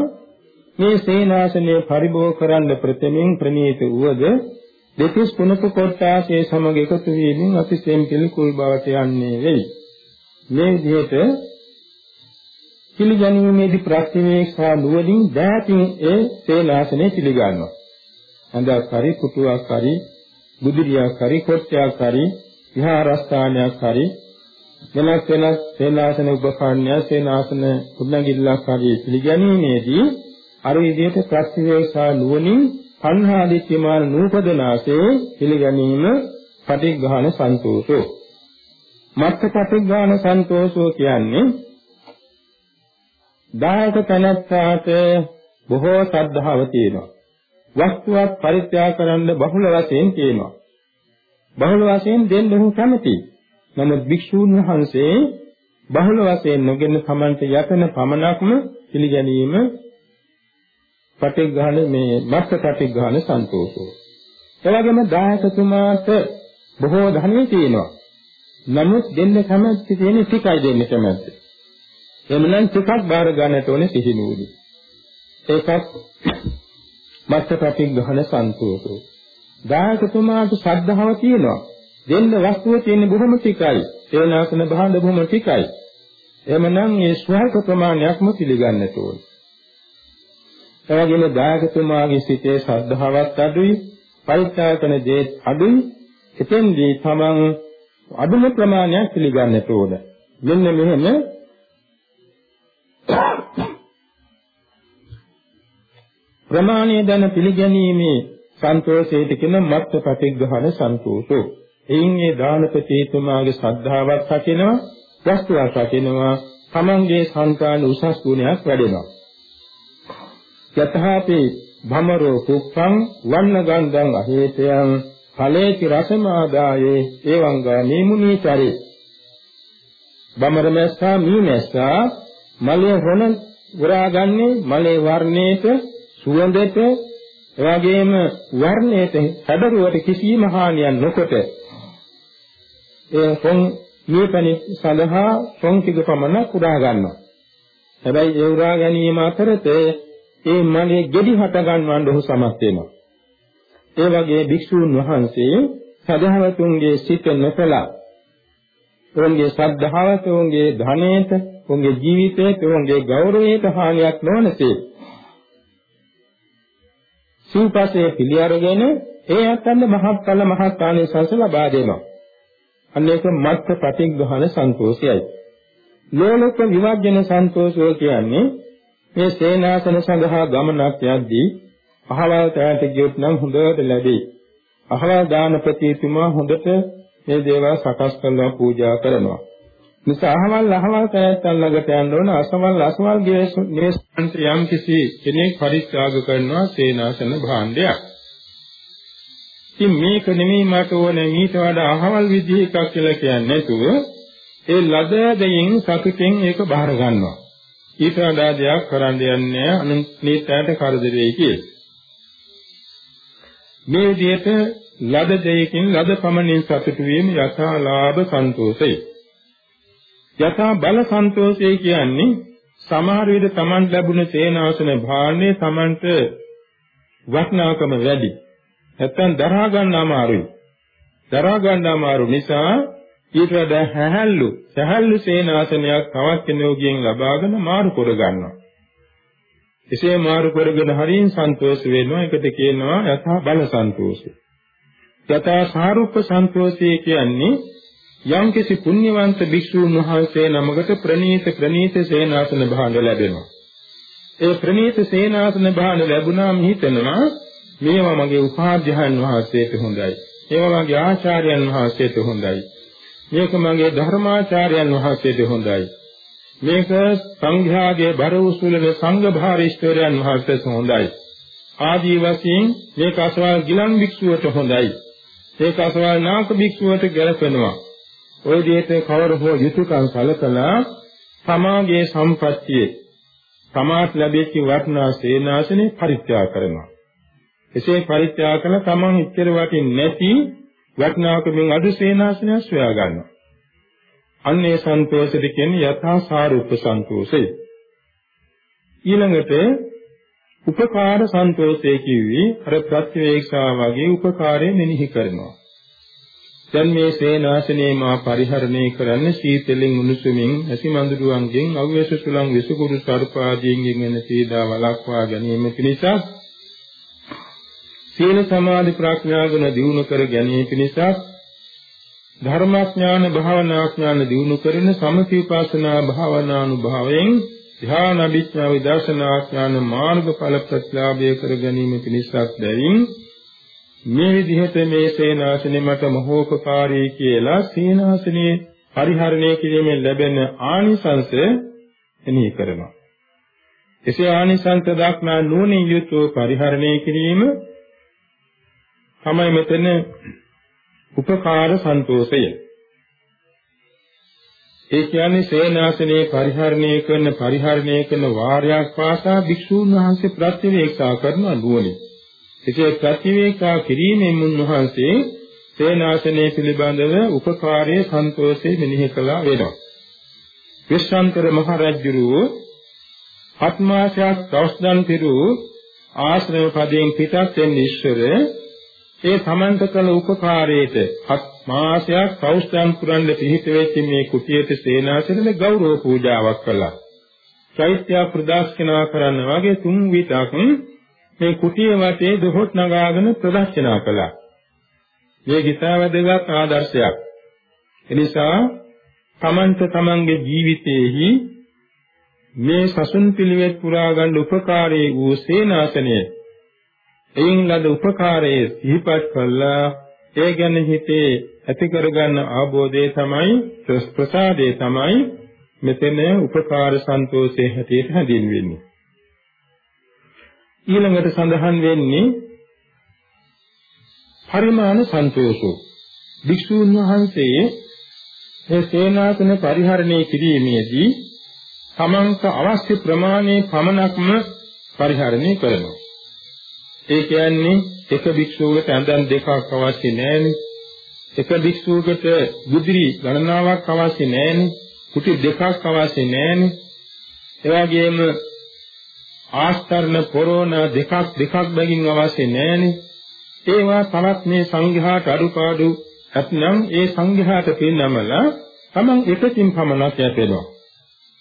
මේ සේනාසනය පරිභෝග කරන්න ප්‍රථමයෙන් ප්‍රණීත වූද දෙතිස් කුණප කොටාසේ සමග එකතු වීමෙන් අතිශයින් පිළිකුල් බවට යන්නේ වෙයි. මේ විදිහට පිළිගැනීමේදී ප්‍රතිවේක්ෂා නුවණින් දැතින් ඒ සේනාසනය පිළිගන්නවා. හඳක් හරි කුටුවක් හරි බුදුරියක් හරි කොට්ටයක් හරි විහාරස්ථානයක් හරි වෙනස් වෙනස් සේනාසන උපකරණය සේනාසන කුණගිල්ලක් හරි පිළිගැනීමේදී අර විදිහට ප්‍රතිවේක්ෂා නුවණින් සංහාදිත්‍යමාන නූපදනාසේ පිළිගැනීම පටිඝාන සන්තෝෂෝ. මත්ත පටිඝාන සන්තෝෂෝ කියන්නේ දායක තනත්තාට බොහෝ ශ්‍රද්ධාව තියෙනවා. වස්තුවක් පරිත්‍යාග කරන්න බහුල වශයෙන් තියෙනවා බහුල වශයෙන් දෙන්න උන් කැමතියි නමුත් භික්ෂූන් වහන්සේ බහුල වශයෙන් නොගෙන සමන්ත යතන පමණක්ම පිළිගැනීම පටිඝාන මේ මත්ත පටිඝාන සන්තෝෂෝ. එවැගේම දායකතුමාට බොහෝ ධනෙ තියෙනවා. නමුත් දෙන්න කැමැත්ත තියෙන ටිකයි දෙන්න කැමැත්ත. එමනම් ටිකක් බාර ගන්නට ඕනේ සිහිනුවනි. ඒකත් මත්ත පටිඝාන සන්තෝෂෝ. දායකතුමාට ශ්‍රද්ධාව තියෙනවා. දෙන්න වස්තුව තියෙන බොහොම ටිකයි. සේනාසන භාණ්ඩ බොහොම ටිකයි. එhmenan මේ ස්වල්ප ප්‍රමාණයක්ම පිළිගන්නට ඕනේ. එවැගේම දායකතුමාගේ සිතේ ශ්‍රද්ධාවත් අඩුයි, පරිත්‍යාගන දේ අඩුයි. එතෙන්දී තමන් අඩුම ප්‍රමාණයක් පිළිගන්නට ඕන. මෙන්න මෙහෙම ප්‍රමාණය දැන පිළිගැනීමේ සන්තෝෂයට කියන මත්ත ප්‍රතිග්‍රහණ සන්තෝෂෝ. එයින් මේ දානපතිතුමාගේ ශ්‍රද්ධාවත් රකිනවා, වස්තුවක් රකිනවා, තමන්ගේ සංකාන උසස් ගුණයක් වැඩෙනවා. යතහාපි භමරෝ කුක්ඛං වන්න ගන්ධං අහේතයන් ඵලේති රසමාදායේ එවං ගාමී මුනීචරේ බමරමස්සා මීමස්සා මලේ හොන වරාගන්නේ මලේ වර්ණයට සුවඳට එවාගෙම වර්ණයට හැඩරුවට කිසිම හානියක් නොකොට ඒ පොන් මේපනි සඳහා පොන් ටික පමණ කුඩා ගන්නවා හැබැයි ඒ උරා ගැනීම අතරතේ ඒ මලේ ගෙඩි හට ගන්නවන්න ඔහු සමත් වෙනවා. ඒ වගේ භික්ෂූන් වහන්සේ සදහවතුන්ගේ සිත නොසලා ඔවුන්ගේ ශ්‍රද්ධාවට, ඔවුන්ගේ ධනයට, ඔවුන්ගේ ජීවිතයට, ඔවුන්ගේ ගෞරවයට හානියක් නොවනසේ සූපසේ පිළිඅරගෙන ඒ අත්න්න මහත්ඵල මහත්ානිසංස ලබා දෙනවා. අන්න ඒක මත්ත ප්‍රතිග්‍රහණ සන්තෝෂයයි. ලෝලක විවර්ජන සන්තෝෂය කියන්නේ මේ සේනාසන සඳහා ගමනක් යද්දී අහවල් තැනට ගියොත් නම් හොඳට ලැබේ. අහවල් දාන ප්‍රතිතුමා හොඳට මේ දේවල් සකස් කරලා පූජා කරනවා. නිසා අහවල් අහවල් තැනට ළඟට යන්න ඕන අසවල් අසවල් ගේසන්ට යම් කිසි කෙනෙක් පරිත්‍යාග කරනවා සේනාසන භාණ්ඩයක්. ඉතින් මේක නෙමෙයි මට ඕනේ මීට වඩා අහවල් විදිහ එකක් කියලා කියන්නේ නැතුව ඒ ලද දෙයින් සතුටින් ඒක බාර ගන්නවා. ඊට වඩා දෙයක් කරන්න යන්නේ අනිත්‍යයට කරදර වෙයි කියලා. මේ විදිහට ලද දෙයකින් ලද පමණින් සතුටු වීම යථා ලාභ සන්තෝෂය. යථා බල සන්තෝෂය කියන්නේ සමහර විට Taman ලැබුණ සේනාසන භාණ්ඩේ Tamanට වටිනාකම වැඩි. නැත්තම් දරා ගන්න අමාරුයි. දරා ගන්න අමාරු නිසා ඊට වඩා හැහැල්ලු සහැල්ලු සේනාසනයක් තවත් කෙනෙකුගෙන් ලබාගෙන මාරු කර ගන්නවා. එසේ මාරු කරගෙන හරින් සන්තෝෂ වෙනවා. ඒකට කියනවා යථා බල සන්තෝෂය. යථා සාරුප්ප සන්තෝෂය කියන්නේ යම්කිසි පුණ්‍යවන්ත භික්ෂූන් වහන්සේ නමකට ප්‍රණීත ප්‍රණීත සේනාසන භාණ්ඩ ලැබෙනවා. ඒ ප්‍රණීත සේනාසන භාණ්ඩ ලැබුණාම හිතනවා මේවා මගේ උපාධ්‍යයන් වහන්සේට හොඳයි. ඒවා මගේ ආචාර්යයන් වහන්සේට හොඳයි. මේක මගේ ධර්මාචාර්යයන් වහන්සේට හොඳයි. මේක සංඝයාගේ බර උසුලන සංඝ භාරීශ්වරයන් වහන්සේට හොඳයි. ආදී වශයෙන් මේක අසවල් ගිලන් භික්ෂුවට හොඳයි. මේක අසවල් නාක භික්ෂුවට ගැලපෙනවා. ওই විදිහට කවර හෝ යුතුයකම් සැලකලා සමාගයේ සම්පත්තියේ සමාත් ලැබෙච්ච වටනා සේනාසනේ පරිත්‍යාග කරනවා. එසේ පරිත්‍යාග කළ තමන් ඉච්ඡර වටින් නැති වටිනාකමින් අඩු සේනාසනයක් සොයා ගන්නවා. අන්නේ සන්තෝෂෙද කියන්නේ යථා සාරූප සන්තෝෂය. ඊළඟට උපකාර සන්තෝෂය කිව්වි අර ප්‍රත්‍යවේක්ෂා වගේ උපකාරය මෙනෙහි කරනවා. දැන් මේ සේනාසනේ මා පරිහරණය කරන්න සීතලෙන් උණුසුමින් ඇසිමඳුරුවන්ගෙන් අව්‍යස සුලං විසුකුරු සර්පාදීන්ගෙන් එන පීඩා වළක්වා ගැනීම පිණිස සීල සමාධි ප්‍රඥා ගුණ දියුණු කර ගැනීම පිණිස ධර්මාඥාන භාවනාඥාන දියුණු කරන සමථීපාසනා භාවනානුභවයෙන් ධ්‍යාන අභිඥා විදර්ශනා ඥාන මාර්ගඵල ප්‍රත්‍යාභය කර ගැනීම පිණිසක් දැයින් මේ විදිහට මේ සේනාසනේ මට මහෝපකාරී කියලා සේනාසනේ පරිහරණය කිරීමෙන් ලැබෙන ආනිසංස එනෙහි කරනවා. එසේ ආනිසංස දක්නා නුවණින් යුතුව පරිහරණය කිරීම තමයි මෙතන උපකාර සන්තෝෂය. ඒ කියන්නේ සේනාසනේ පරිහරණය කරන පරිහරණය කරන වාරයක් පාසා භික්ෂූන් වහන්සේ ප්‍රතිවේක්ෂා කරන නුවණින්. එසේ ප්‍රතිවේක්ෂා කිරීමෙන් උන්වහන්සේ සේනාසනේ පිළිබඳව උපකාරයේ සන්තෝෂේ මෙනෙහි කළා වෙනවා. විශ්වන්තර මහ රජුරු ආත්මාශයක් දවස්දන් පිරු ආශ්‍රම පදයෙන් පිටත් වෙන ඉස්සර ඒ තමන්ට කළ උපකාරයට හත් මාසයක් කෞෂ්ඨාන් පුරන්න පිහිට වෙච්ච මේ කුටියට සේනාසනෙ ගෞරව පූජාවක් කළා. චෛත්‍ය ප්‍රදක්ෂිනා කරන්න වගේ තුන් විතක් මේ කුටිය වටේ දොහොත් නගාගෙන ප්‍රදක්ෂිනා කළා. මේ ගිතාවදගත් ආදර්ශයක්. එනිසා තමන්ට තමන්ගේ ජීවිතයේහි මේ සසුන් පිළිවෙත් පුරා ගන්න උපකාරී වූ සේනාසනය එයින් ලද උපකාරයේ සිහිපත් කළා ඒ ගැන හිතේ ඇති කරගන්න ආબોධය තමයි ප්‍රසාදේ තමයි මෙතන උපකාර සන්තෝෂයේ හැටියට හැඳින්වෙන්නේ ඊළඟට සඳහන් වෙන්නේ පරිමාණ සන්තෝෂෝ භික්ෂූන් වහන්සේ මේ සේනාසන පරිහරණය කිරීමේදී තමන්ට අවශ්‍ය ප්‍රමාණය පමණක්ම පරිහරණය කරනවා. ඒ කියන්නේ එක භික්ෂුවකට ඇඳන් දෙකක් අවශ්‍ය නැහැනේ. එක භික්ෂුවකට බුද්ධිරි ගණනාවක් අවශ්‍ය නැහැනේ. කුටි දෙකක් අවශ්‍ය නැහැනේ. ඒ වගේම ආස්තරණ පොරෝනා දෙකක් දෙකක් බැගින් අවශ්‍ය නැහැනේ. ඒවා තවත් මේ සංඝයාට අඩුපාඩු නැත්නම් ඒ සංඝයාට පින්නමලා තමන් එකකින් පමණක් යැපෙනවා.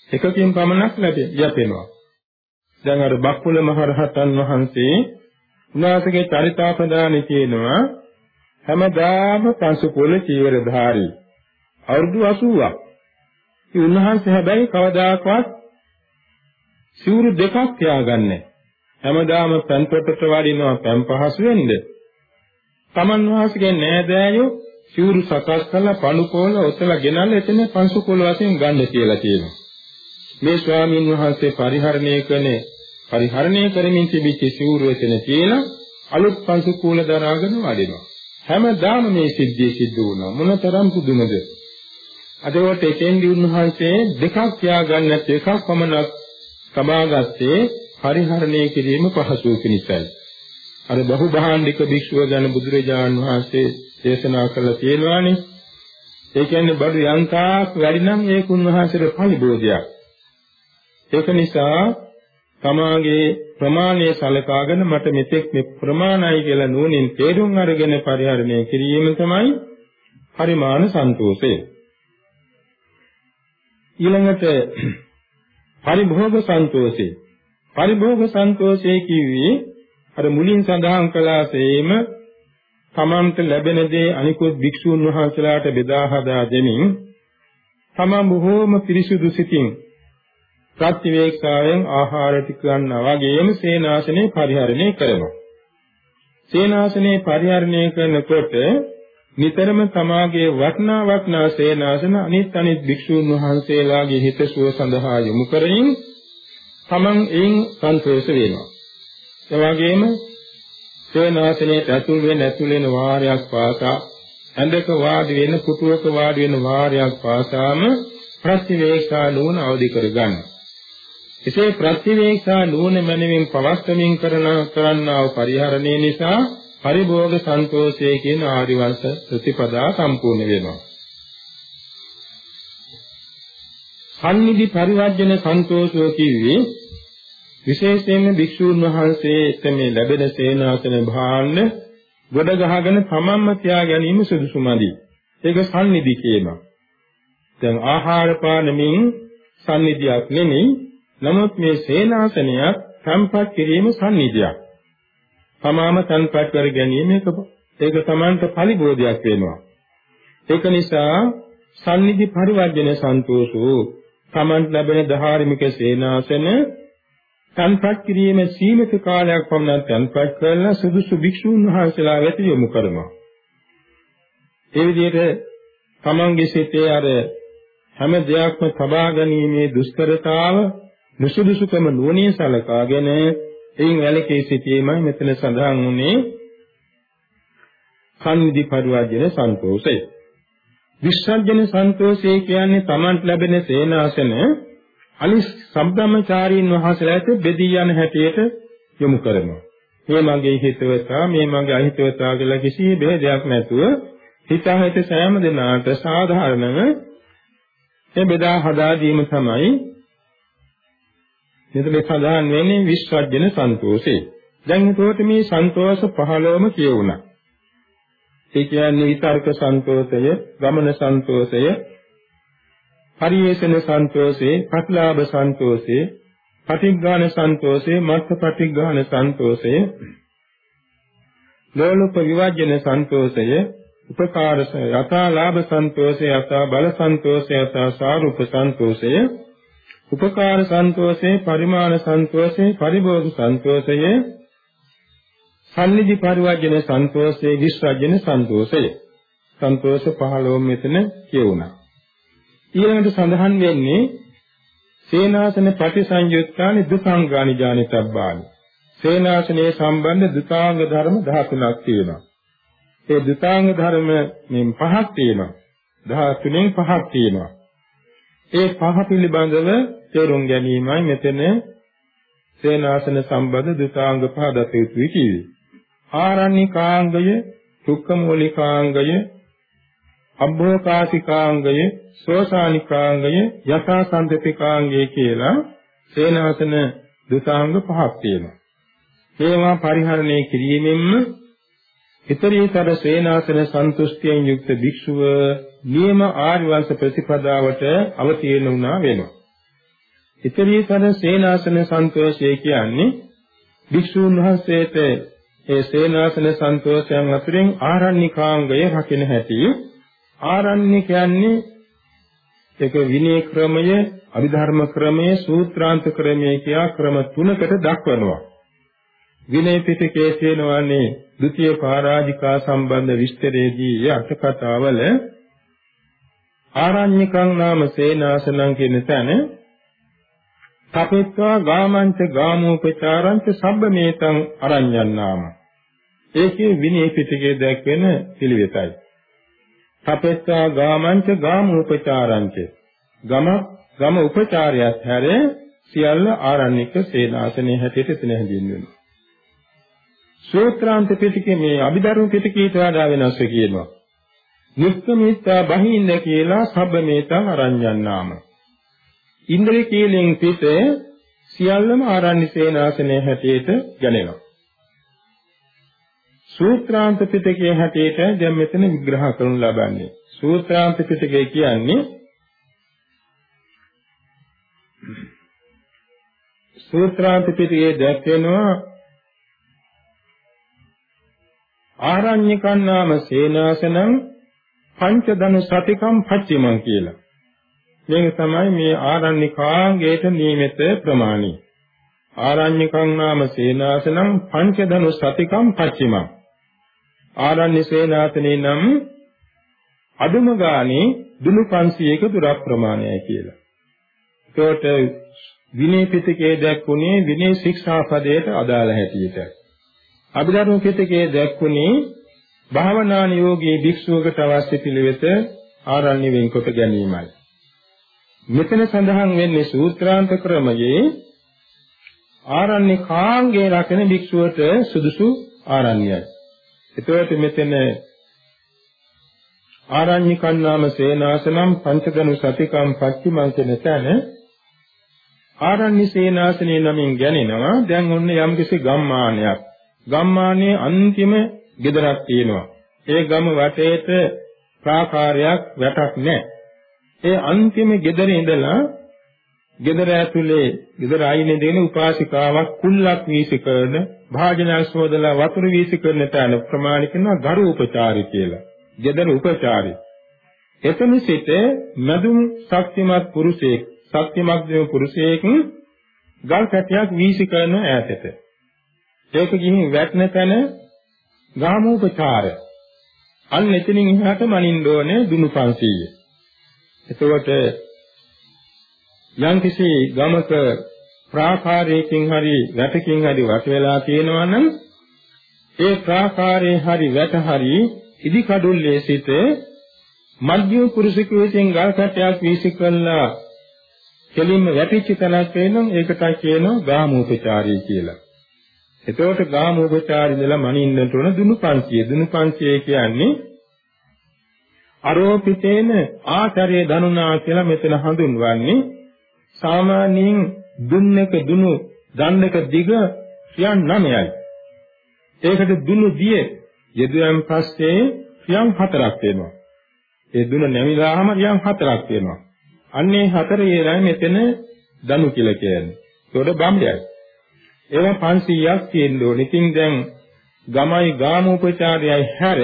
එකකින් පමණක් ලැබෙනවා. දැන් අර බක්කුල මහරහතන් වහන්සේ උනාසගේ චරිතාපදානෙ කියනවා හැමදාම පංසුකුල චීවරධාරී අවුරුදු 80ක්. ඒ උන්වහන්සේ හැබැයි කවදාකවත් සිවුරු දෙකක් තියාගන්නේ හැමදාම පන් පොටට වඩිනවා පන් පහසු වෙන්නේ තමන් වහන්සේගේ නෑදෑයෝ සිවුරු සකස් කරලා පණුකෝල ඔතලා ගෙනල්ලා එතන පංසුකෝල වශයෙන් ගන්න කියලා කියනවා. මේ ස්වාමීන් වහන්සේ පරිහරණය කරන පරිහරණය කරමින් තිබිච්ච සිවුරු එතන කියලා අලුත් පංසුකෝල දරාගෙන වඩිනවා. හැමදාම මේ සිද්ධිය සිද්ධ වුණා. මොනතරම් පුදුමද? අදවට එතෙන්දී උන්වහන්සේ දෙකක් තියාගන්න එකක් පමණක් සමාගත්තේ පරිහරණය කිරීම පහසු පිණිසයි. අර බහුභාණ්ඩික භික්ෂුව ගැන බුදුරජාණන් වහන්සේ දේශනා කළා තියෙනවානේ. ඒ කියන්නේ බඩු යන්තාක් වැඩි නම් ඒක උන්වහන්සේට පරිබෝධයක්. ඒක නිසා තමාගේ ප්‍රමාණය සලකාගෙන මට මෙතෙක් මේ ප්‍රමාණයි කියලා නුවණින් තේරුම් අරගෙන පරිහරණය කිරීම තමයි පරිමාණ සන්තෝෂය. ඊළඟට පරිභෝග සන්තෝෂය. පරිභෝග සන්තෝෂය කිව්වේ අර මුලින් සඳහන් කළාසේම තමන්ට ලැබෙන දේ අනිකුත් භික්ෂූන් වහන්සේලාට බෙදා හදා දෙමින් තමන් බොහෝම පිරිසුදු සිතින් ප්‍රතිවේක්ෂාවෙන් ආහාර ටික ගන්නා වගේම සේනාසනේ පරිහරණය කරනවා. සේනාසනේ පරිහරණය කරනකොට නිතරම තමාගේ වටනා වටනා සේනාසන අනිත් අනිත් භික්ෂූන් වහන්සේලාගේ හිතසුව සඳහා යොමු කරමින් තමන් එයින් සන්තෝෂ වෙනවා. ඒ වගේම සේනාසනයේ ඇතුල් වෙන ඇතුල් වෙන වාරයක් පාසා ඇඳක වාඩි වෙන පුටුවක වාඩි වෙන වාරයක් පාසාම ප්‍රතිවේක්ෂා නුවණ අවදි කරගන්න. එසේ ප්‍රතිවේක්ෂා නුවණ මනමින් පවස්තමින් කරන කරන්නා වූ පරිහරණය නිසා පරිභෝග සන්තෝෂය කියන ආදිවංශ ප්‍රතිපදා සම්පූර්ණ වෙනවා. සම්නිදි පරිවර්ජන සන්තෝෂෝ කිව්වේ විශේෂයෙන්ම භික්ෂූන් වහන්සේට මේ ලැබෙන සේනාසන භාණ්ඩ ගොඩ ගහගෙන තමන්ම තියා ගැනීම සුදුසුමදි. ඒක සම්නිදි කියනවා. දැන් ආහාර පානමින් සම්නිදියක් නෙමෙයි. නමුත් මේ සේනාසනයක් සම්පත් කිරීම සම්නිදියක්. තමාම තන්පත් කර ගැනීම එක ඒක තමන්ට පරිබෝධයක් වෙනවා. ඒක නිසා සම්නිදි පරිවර්ජන සන්තෝෂෝ තමන්ට ලැබෙන ධාර්මික සේනාසන තන්පත් කිරීම සීමිත කාලයක් පමණ තන්පත් කරලා සුදුසු භික්ෂුන් වහන්සේලා වෙත යොමු කරනවා. ඒ විදිහට තමන්ගේ සිතේ අර හැම දෙයක්ම තබා ගැනීමේ දුෂ්කරතාව නුසුදුසුකම නුවණින් සලකාගෙන එයින් වැළකී සිටීමයි මෙතන සඳහන් වුනේ කන්දි පරිවර්ජන සන්තෝෂය. විශ්වර්ජන සන්තෝෂය කියන්නේ Tamanට ලැබෙන සේනාසන අනිස් සම්බ්‍රාහ්මචාරීන් වහන්සේලාට බෙදී යන හැටියට යොමු කරනවා. මේ මගේ හිතවතා මේ මගේ අහිතවතා කියලා කිසි ભેදයක් නැතුව හිතහිත සෑම දිනාට සාධාරණව ඒ බෙදා හදා දීම තමයි මෙතන සඳහන් වෙන්නේ විශ්වර්ජන සන්තෝෂේ. දැන් ඒකට මේ සන්තෝෂ 15ම කියුණා. ඒ කියන්නේ විතර්ක සන්තෝෂය, ගමන සන්තෝෂය, පරිේශන සන්තෝෂේ, ප්‍රතිලාභ සන්තෝෂේ, පටිඝාන සන්තෝෂේ, මත්ත පටිඝාන සන්තෝෂේ, ලෝලුප විවාජන සන්තෝෂය, උපකාර යථා ලාභ සන්තෝෂය, යථා බල සන්තෝෂය, යථා සාරුප සන්තෝෂය, උපකාර සන්තෝෂේ, පරිමාණ සන්තෝෂේ, පරිභෝග සන්තෝෂය සම්නිදි පරිවර්ජන සන්තෝෂයේ විශ්වර්ජන සන්තෝෂය. සන්තෝෂ 15 මෙතන කියුණා. ඊළඟට සඳහන් වෙන්නේ සේනාසන ප්‍රතිසංයුක්තානි දුකාංගානි ඥානිතබ්බානි. සේනාසනයේ සම්බන්ධ දුතාංග ධර්ම 13ක් තියෙනවා. ඒ දුතාංග ධර්ම මෙන් පහක් තියෙනවා. 13න් පහක් තියෙනවා. ඒ පහ පිළිබඳව තේරුම් ගැනීමයි මෙතන සේනාසන සම්බන්ධ දුතාංග පහ දත යුතුයි කිව්වේ. ආරණ්‍යකාංගය, දුක්ඛමූලිකාංගය, අබ්බෝකාසිකාංගය, සෝසානිකාංගය, යථාසන්තතිකාංගය කියලා සේනාසන දුතාංග පහක් තියෙනවා. ඒවා පරිහරණය කිරීමෙන්ම ඊතරීතර සේනාසන සන්තුෂ්ටියෙන් යුක්ත භික්ෂුව නියම ආර්ය වංශ ප්‍රතිපදාවට අවතීර්ණ වුණා වෙනවා. ඊතරීතර සේනාසන සන්තෝෂය කියන්නේ භික්ෂුන් වහන්සේට ඒ සේනාසන සන්තෝෂයන් අතරින් ආරණ්‍යකාංගය රකින්න හැටි ආරණ්‍ය කියන්නේ ඒක විනය ක්‍රමය, අභිධර්ම ක්‍රමය, සූත්‍රාන්ත ක්‍රමය කියා ක්‍රම තුනකට දක්වනවා. විනය පිටකයේ තියෙනවානේ ဒုတိ ය පරාජිකා සම්බන්ධ විස්තරයේදී අට කතාවල ආරණ්‍යකං නාම සේනාසනං කියන තැන තපෙත්වා ගාමංච ගාමෝපචාරංච සබ්බමේතං අරඤ්ඤන්නාම. ඒකේ විනය පිටකයේ දැක්වෙන පිළිවෙතයි. තපෙත්වා ගාමංච ගාමෝපචාරංච. ගම ගම උපචාරයත් හැර සියල්ල ආරණ්‍යක සේනාසනයේ හැටියට එතන හැඳින්වෙනවා. සූත්‍රාන්ත පිටකේ මේ අභිධර්ම පිටකයට වඩා වෙනස් කියනවා. නික්කමිත්තා බහින්න කියලා සබ්බමේතං අරඤ්ඤන්නාම. ඉන්ද්‍රිය කීලෙන් පිට සියල්ලම ආරණ්‍ය සේනාසනයේ හැටියට ගැලෙනවා. සූත්‍රාන්ත පිටකයේ හැටියට දැන් මෙතන විග්‍රහ කරනු ලබන්නේ. සූත්‍රාන්ත පිටකය කියන්නේ සූත්‍රාන්ත පිටකයේ දැක්වෙනවා ආරණ්‍යකන් නාම සේනාසනං පංචදනු සතිකම් පච්චිමං කියලා. මේක තමයි මේ ආරණ්‍යකාංගයට නියමිත ප්‍රමාණි. ආරණ්‍යකං නාම සේනාසනං පංචදනු සතිකම් පච්චිමං. ආරණ්‍ය සේනාසනේ නම් අදුම ගානේ දුනු 500ක දුර ප්‍රමාණයයි කියලා. ඒකට විනය පිටකයේ දැක්ුණේ විනය ශික්ෂාපදයට අදාළ හැටියට. අභිධර්ම පිටකයේ දැක්ුණේ භාවනා නියෝගී භික්ෂුවකට අවශ්‍ය පිළිවෙත ආරණ්‍ය වෙන්කොට ගැනීමයි. මෙතන සඳහන් වෙන්නේ සූත්‍රාන්ත ක්‍රමයේ ආරණ්‍ය කාංගේ රකින භික්ෂුවට සුදුසු ආරණ්‍යයි. එතකොට මෙතන ආරණ්‍ය කන්නාම සේනාසනම් පංචදනු සතිකම් පච්චිමං කියන තැන ආරණ්‍ය සේනාසනේ නමින් ගැනෙනවා. දැන් ඔන්න යම්කිසි ගම්මානයක්. ගම්මානයේ අන්තිම ගෙදරක් තියෙනවා. ඒ ගම වටේට ප්‍රාකාරයක් වැටක් නැහැ. ඒ අන්තිම ගෙදර ඉඳලා ගෙදර ඇතුලේ ගෙදර ආයිනේ දෙන උපාසිකාවක් කුල්ලක් වීසි කරන භාජනයක් සෝදලා වතුර වීසි කරන තැන ප්‍රමාණ කරනවා ගරු උපචාරි කියලා. ගෙදර උපචාරි. එතන සිට මදුම් ශක්තිමත් පුරුෂයෙක් ශක්තිමත් දෙව පුරුෂයෙක් ගල් කැටයක් වීසි කරන ඈතට. ඒක ගිහින් වැටෙන තැන ගාමෝපචාර. අන්න එතනින් එහාට මනින්න ඕනේ දුනු 500. එතකොට යම්කිසි ගමක ප්‍රාකාරයකින් හරි වැටකින් හරි වට වෙලා තියෙනවා නම් ඒ ප්‍රාකාරයේ හරි වැට හරි ඉදි කඩුල්ලේ සිට මධ්‍යම පුරුෂකයෙන් ගල් කටයක් වීසි කළා කෙලින්ම වැටිච්ච තැනක් වෙනම් ඒකට කියනවා ගාමෝපචාරී කියලා. එතකොට ගාමෝපචාරී ඉඳලා මනින්නට උන දුනු 500. දුනු 500 කියන්නේ අරෝපිතේන ආචාර්ය දනුනා කියලා මෙතන හඳුන්වන්නේ සාමාන්‍යයෙන් දුන්නක දුනු දන්නක දිග ක්‍රියන් 9යි. ඒකට දුනු දිය යෙදුවන් පස්සේ ක්‍රියන් 4ක් වෙනවා. ඒ දුන නැමිලාම ක්‍රියන් 4ක් වෙනවා. අන්නේ හතරේ නයි මෙතන දනු කියලා කියන්නේ. ඒකට බම්බයයි. ඒවා 500ක් තියෙන්න ඕනේ. ඉතින් දැන් ගමයි ගාමෝපචාරයයි හැර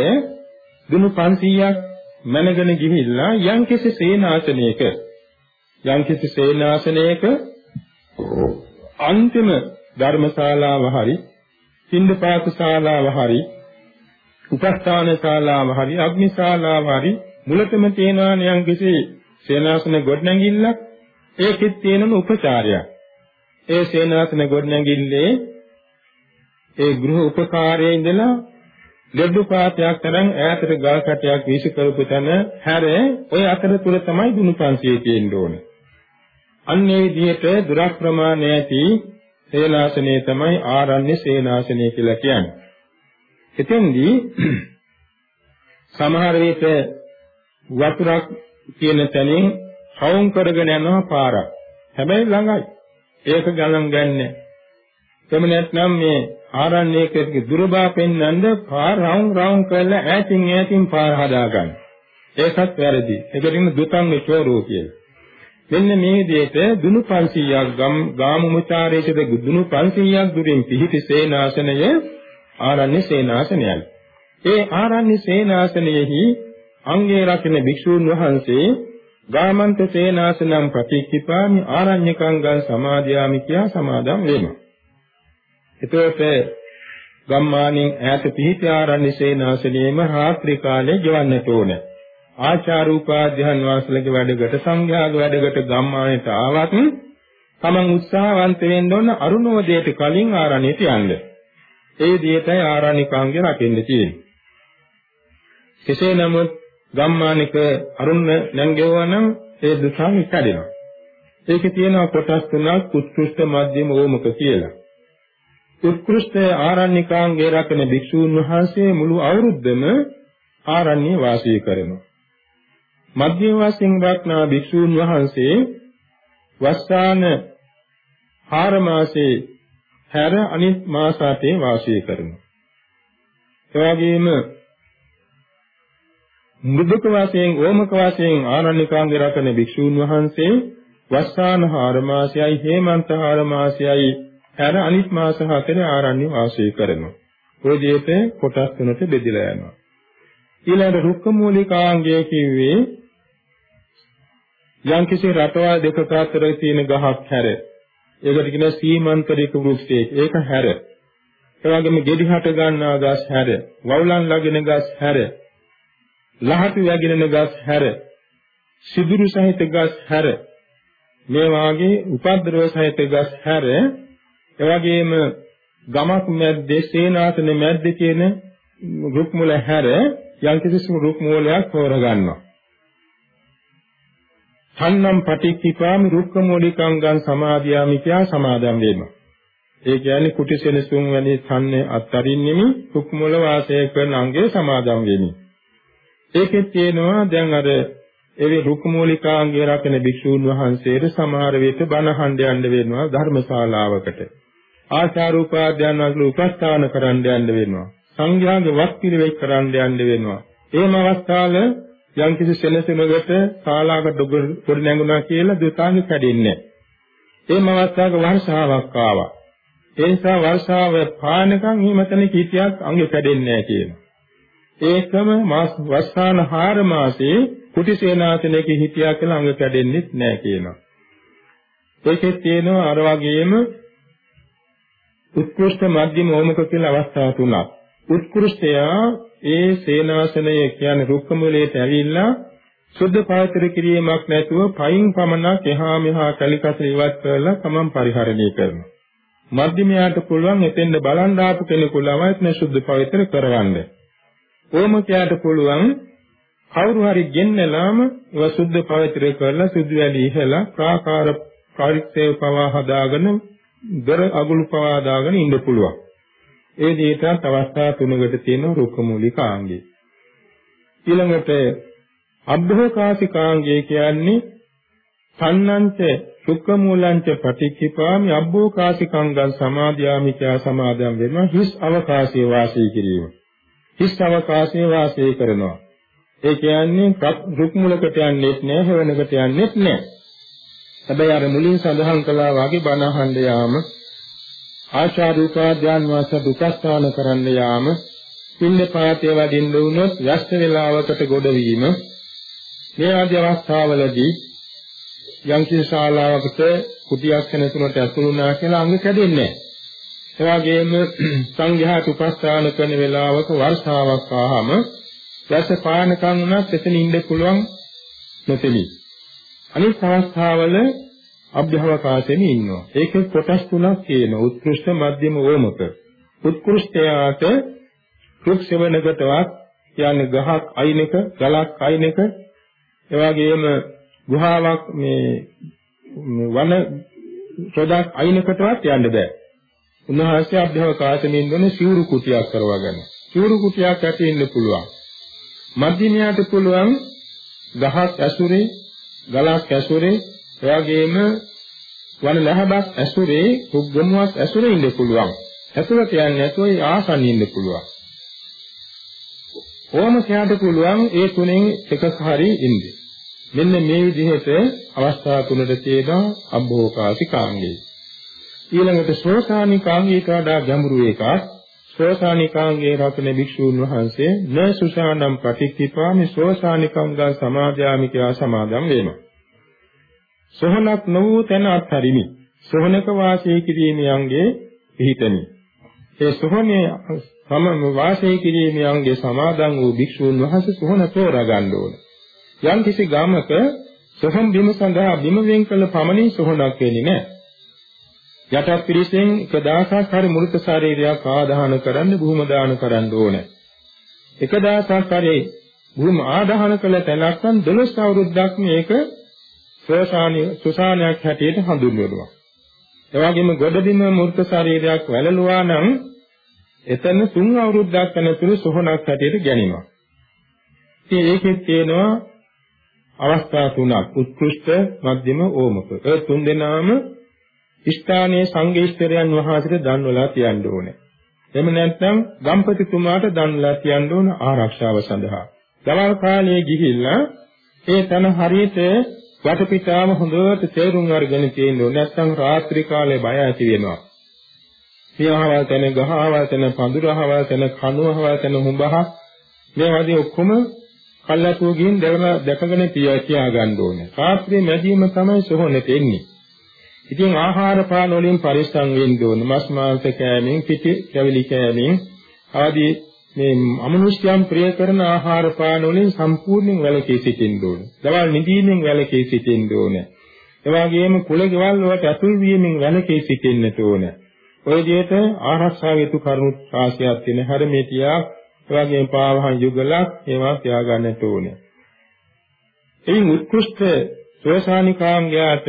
දුනු 500ක් මනගෙන ගිහිල්ලා යම්කිසි සේනාසනයක යම්කිසි සේනාසනයක අන්තිම ධර්මශාලාව හරි පින්දපාත ශාලාව හරි උපස්ථාන ශාලාව හරි අග්නිශාලාව හරි මුලතම තියෙනවා යම්කිසි සේනාසන ගොඩනැගිල්ලක් ඒකෙත් තියෙනම උපචාරයක්. ඒ සේනාසන ගොඩනැගිල්ලේ ඒ ගෘහ උපකාරයේ ඉඳලා ලැබු පාතයක් තරම් ඈතට ගල් කටයක් වීසි කරපු තැන හැර ওই අතර තුර තමයි දුනු 500 තියෙන්න ඕනේ. අන්නේ විදිහට දුරක් ප්‍රමාණය ඇති සේනාසනය තමයි ආරණ්‍ය සේනාසනය කියලා කියන්නේ. එතෙන්දී සමහර විට වතුරක් කියන තැනින් හවුම් කරගෙන යනවා පාරක්. හැබැයි ළඟයි. ඒක ගණන් ගන්නෑ. එමෙ නැත්නම් මේ ආරණ්‍යයක දුරබා පෙන්වන්න පාර රවුම් රවුම් කරලා ඈතින් ඈතින් පාර හදාගන්න. ඒකත් වැරදි. ඒකටින් දුතං චෝරෝ කියලා. මෙන්න මේ විදිහට දුනු 500ක් ගම් ගාමුචාරයේද දුනු 500ක් දුරින් පිහිටි සේනාසනය ආරණ්‍ය සේනාසනයයි. ඒ ආරණ්‍ය සේනාසනයෙහි අංගේ රකින්න භික්ෂූන් වහන්සේ ගාමන්ත සේනාසනම් ප්‍රතික්ෂිපාමි ආරණ්‍යකංගං සමාදියාමි කියා සමාදම් වෙනවා. එතකොට ගම්මානින් ඈත පිහිටි ආරණ්‍ය සේනාසනයේම රාත්‍රී කාලේ ගෙවන්නට ඕනේ. ආචාරූපාධ්‍යයන් වාසලගේ වැඩකට සංඝයාගේ වැඩකට ගම්මානයට ආවත් තමන් උත්සාහවන්ත වෙන්න ඕන අරුණෝදයට කලින් ආරණ්‍යයට යන්න. ඒ දියතයි ආරණ්‍යකාංගේ රකින්න තියෙන්නේ. කෙසේ නමුත් ගම්මානික අරුණ නැංගෙවුවා නම් ඒ දුසාව කැඩෙනවා. ඒකේ තියෙනවා කොටස් තුනක් උත්කෘෂ්ඨ මධ්‍යම ඕමක කියලා. උත්කෘෂ්ඨ ආරණ්‍යකාංගේ රකින භික්ෂූන් වහන්සේ මුළු අවුරුද්දම ආරණ්‍ය වාසය කරනවා. මධ්‍යම වශයෙන් රක්නා භික්ෂූන් වහන්සේ වස්සාන හාර මාසේ හැර අනිත් මාස අතේ වාසය කරනවා. ඒ වගේම මුදුක වශයෙන් ඕමක වශයෙන් ආනන්නිකාංග රකන භික්ෂූන් වහන්සේ වස්සාන හාර මාසයයි හේමන්ත හාර මාසයයි හැර අනිත් මාස හතරේ ආරණ්‍ය වාසය කරනවා. ඔය විදිහට කොටස් තුනට බෙදලා යනවා. ඊළඟ රුක්ක මූලිකාංගය කිව්වේ යම්කිසි රටවල් දෙකක අතර තියෙන ගහක් හැර. ඒකට කියන සීමන්තරික වෘක්ෂයක් ඒක හැර. ඒ වගේම ගෙඩි හට ගන්නා ගස් හැර. වවුලන් ලගින ගස් හැර. ලහතු වැగిරෙන ගස් හැර. සිදුරු සහිත ගස් හැර. මේ වාගේ උපද්‍රව සහිත ගස් හැර එවැගේම ගමක් මැද්දේ සේනාසන මැද්දේ තියෙන රුක් මුල හැර යම්කිසි රුක් මූලයක් තෝරගන්නවා සම්නම් පටික්ඛිපාමි රුක්ක මූලිකංගං සමාදියාමි කියා සමාදම් වෙනවා. ඒ කියන්නේ කුටි සෙනසුන් වැනි සම්නේ අත්තරින්නෙමි රුක් මූල වාසය කරන අංගේ සමාදම් වෙමි. ඒකෙත් තියෙනවා දැන් අර ඒ රුක් මූලිකාංගය රකින භික්ෂූන් වහන්සේට සමහර විට බණ හඬ යන්න වෙනවා ධර්මශාලාවකට. ආචාරූපාධ්‍යයන් වල උපස්ථාන කරන්න යන්න වෙනවා. සංඝයාගේ වත් පිළිවෙත් කරන්න යන්න වෙනවා. එහෙම අවස්ථාවල යම් කිසි සෙනසුනකට ශාලාවක පොඩි නැඟුණා කියලා දුතාංග කැඩෙන්නේ නැහැ. ඒ අවස්ථාවක වර්ෂාවක් ආවා. ඒ නිසා වර්ෂාව පානකම් හිමතන කීතියක් අංගෙ කැඩෙන්නේ නැහැ කියනවා. ඒකම මාස වස්සාන හාර මාසේ කුටි සේනාසනයේ හිටියා කියලා අංග කැඩෙන්නේ නැහැ කියනවා. ඒකෙත් තියෙනවා අර වගේම උත්කෘෂ්ඨ මධ්‍යම ඕමක කියලා අවස්ථා තුනක්. උත්කෘෂ්ඨයා ඒ සේනාසනය කියන්නේ රුක්ක මූලයට ඇවිල්ලා සුද්ධ පාත්‍ර කිරීමක් නැතුව පයින් පමණක් එහා මෙහා කලිකස ඉවත් කරලා තමන් පරිහරණය කරනවා. මධ්‍යමයාට පුළුවන් එතෙන්ද බලන් ආපු කෙනෙකු ළමයිත් නේ සුද්ධ පවිත්‍ර කරවන්න. ඕමකයාට පුළුවන් කවුරු හරි ගෙන්නලාම ඒව සුද්ධ පවිත්‍ර කරලා සුදු වැඩි ඉහලා ප්‍රාකාර පරිච්ඡේද පවා හදාගෙන දර අගුළු පවා දාගෙන ඉන්න පුළුවන්. ඒ දෙයටත් අවස්ථා තුනකට තියෙන රුක්ක මූලිකාංගය. ඊළඟට අබ්බෝකාසිකාංගය කියන්නේ සන්නංච සුක්ඛ මූලංච පටිච්චිපාමි අබ්බෝකාසිකංගං සමාදියාමි කියා සමාදම් වෙනවා හිස් අවකාශයේ වාසය කිරීම. හිස් අවකාශයේ වාසය කරනවා. ඒ කියන්නේ රුක් මුලකට යන්නේත් නෑ, හේවනකට යන්නේත් නෑ. හැබැයි අර මුලින් සඳහන් කළා වගේ බණ අහන්න යාම, ආචාරුපාද්‍යාන් වාස දුකස්ථාන කරන්න යාම, පින්න පාතේ වඩින්න වුණොත් යස්ත වේලාවකට ගොඩවීම මේ ආදී අවස්ථාවලදී යම් කිසි ශාලාවකට කුටියක් වෙනතුනට ඇතුළුනා කියලා අංග කැඩෙන්නේ නැහැ. ඒ වගේම සංඝයාට උපස්ථාන කරන වෙලාවක වර්ෂාවක් ආවම දැස පානකම් උනත් එතන ඉන්න පුළුවන් නොතෙමි. අනිත් අවස්ථාවල අභ්‍යවකාශෙම ඉන්නවා. ඒකේ කොටස් තුනක් තියෙනවා. උත්කෘෂ්ඨ මධ්‍යම ඕමක. උත්කෘෂ්ඨයාට රුක් සෙවණකටවත් කියන්නේ ගහක් අයිනක, ගලක් අයිනක එවාගෙම ගුහාවක් මේ වන සොඩක් අයිනකටවත් යන්න බෑ. උන්වහන්සේ අභ්‍යවකාශයෙන් ඉන්න සිවුරු කුටියක් කරවගෙන. සිවුරු කුටියක් ඇති ඉන්න පුළුවන්. මධ්‍යමයට පුළුවන් ගහක් ඇසුරේ, ගලක් ඇසුරේ, එවාගෙම වන ලහබක් ඇසුරේ, කුග්ගමුවක් ඇසුරේ ඉන්න පුළුවන්. ඇසුරට යන්නේ නැතුව ආසන්න ඉන්න පුළුවන්. ඕම සයාට පුළුවන් ඒ තුනෙන් එකක හරි ඉන්නේ. මෙන්න මේ විදිහට අවස්ථා තුනට තියෙනවා අභෝකාසිකාංගේ. ඊළඟට ශ්‍රෝසානිකාංගයට වඩා ගැඹුරු එකක් ශ්‍රෝසානිකාංගේ රතන භික්ෂූන් වහන්සේ න සුසානම් ප්‍රතික්‍රිපාමි ශ්‍රෝසානිකංගා සමාදාමි කියලා සමාදම් වෙනවා. සොහනක් නොවූ තැන අත්හරිමි. සොහනක වාසය කිරීමේ අංගේ පිහිටමි. ඒ සොහනේ සම වාසය කිරීමේ අංගේ සමාදන් වූ භික්ෂූන් වහන්සේ සොහන තෝරා ගන්න ඕනේ. යම් කිසි ගාමක සොහොන් බිම සඳහා බිම වෙන් කළ පමණින් සොහොනක් වෙන්නේ නැහැ. යටත් පිරිසෙන් 1000ක් හරි මෘත ශරීරයක් ආදාහන කරන්න භූම දාන කරන්න ඕනේ. 1000ක් හරි භූම ආදාහන කළ තැනක් නම් 12 අවුරුද්දක් මේක සෝසානිය සුසානයක් හැටියට හඳුන්වනවා. එවැගේම ගොඩබිම මෘත ශරීරයක් වැළලුවා නම් එතන තුන් අවුරුද්දක් යනතුරු සොහනක් හැටියට ගැනීමක්. ඉතින් ඒකෙත් තියෙනවා අවස්ථා තුනක් උත්කෘෂ්ඨ මධ්‍යම ඕමක. ඒ තුන් දෙනාම ස්ථානයේ සංඝේශ්වරයන් වහන්සේට දන්වලා තියන්න ඕනේ. එහෙම නැත්නම් ගම්පතිතුමාට දන්වලා තියන්න ඕන ආරක්ෂාව සඳහා. දවල් කාලයේ ගිහිල්ලා ඒ තන හරියට වටපිටාම හොඳට තේරුම් අරගෙන තියෙන්න ඕනේ. නැත්නම් රාත්‍රී කාලේ බය ඇති වෙනවා. සියහවල් තැන ගහවල් තැන පඳුරහවල් තැන කණුවහවල් තැන හුඹහ මේ වගේ ඔක්කොම කල්ලාතුව ගිහින් දැකලා දැකගෙන තියා ගන්න ඕනේ. රාත්‍රියේ මැදීම තමයි සොහොනේ තෙන්නේ. ඉතින් ආහාර පාන වලින් පරිස්සම් වෙන්න ඕනේ. මස් මාංශ කෑමෙන්, පිටි කැවිලි කෑමෙන් ආදී මේ අමනුෂ්‍යයන් ප්‍රිය කරන ආහාර පාන වලින් සම්පූර්ණයෙන් වැළකී සිටින්න ඕනේ. දවල් නිදීමෙන් වැළකී සිටින්න ඕනේ. ඒ වගේම කුලගෙවල් වලට ඇතුල් වීමෙන් වැළකී සිටින්නට ඕනේ. ඔය විදිහට ආරක්ෂා වේතු කරුණු රාශියක් තියෙන හැරමෙතියක් එවැගේම පාවහන් යුගලක් ඒවා තියාගන්නට ඕනේ. එයින් උත්කෘෂ්ඨ සෝසානිකාංගයාට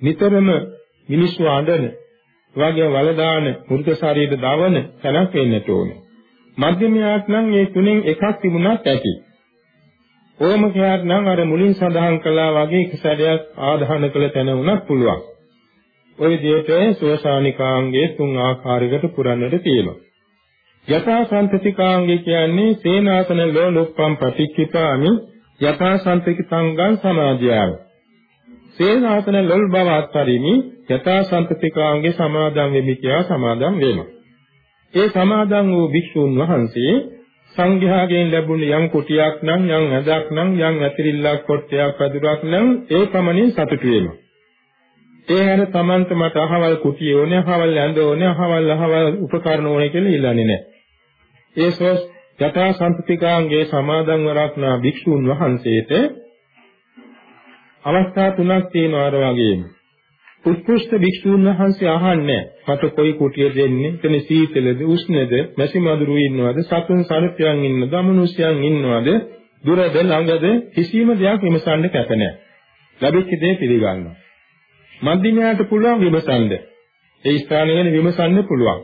නිතරම මිනිස්සු අඬන එවැගේ වලදාන මුර්ධ ශරීර දවන තැනක් වෙන්නට ඕනේ. මධ්‍යමයාට නම් මේ තුනෙන් එකක් තිබුණත් ඇති. ඕමකයාට නම් අර මුලින් සඳහන් කළා වගේ එක සැරයක් ආදාහන කළ තැන වුණත් පුළුවන්. ওই විදිහට සෝසානිකාංගයේ තුන් ආකාරයකට පුරන්නට තියෙනවා. යථා සම්පතිකාංගය කියන්නේ සේනාසන ලෝලුප්පම් ප්‍රතික්ෂිපාමි යථා සම්පතිකාංගං සමාදියාව. සේනාසන ලොල් බව අත්හරිමි යථා සම්පතිකාංගේ සමාදන් වෙමි කියා සමාදන් වෙනවා. ඒ සමාදන් වූ භික්ෂූන් වහන්සේ සංඝයාගෙන් ලැබුණ යම් කුටියක් නම් යම් ඇදක් නම් යම් ඇතිරිල්ලක් කොටයක් පදුරක් නම් ඒ පමණින් සතුටු වෙනවා. ඒ හැර Tamanta මට අහවල් කුටිය ඕනේ, අහවල් ඇඳ ඕනේ, අහවල් අහවල් උපකරණ ඕනේ කියලා ඉල්ලන්නේ නැහැ. ඒ සෝස් යථා සම්පතිකාංගේ සමාදන් වරක්නා භික්ෂුන් වහන්සේට අවස්ථා තුනක් තියෙනවා අර වගේම. උත්කෘෂ්ඨ භික්ෂුන් වහන්සේ අහන්නේ මට කොයි කුටිය දෙන්නේ? එතන සීතලද, උෂ්ණද, මැසි මදුරු ඉන්නවද, සතුන් සර්පයන් ඉන්නවද, අමනුෂ්‍යයන් ඉන්නවද, දුරද ළඟද කිසිම දෙයක් විමසන්න කැප නැහැ. ලැබිච්ච දේ පිළිගන්නවා. මධ්‍යමයාට පුළුවන් විමසන්න. ඒ ස්ථානය ගැන විමසන්න පුළුවන්.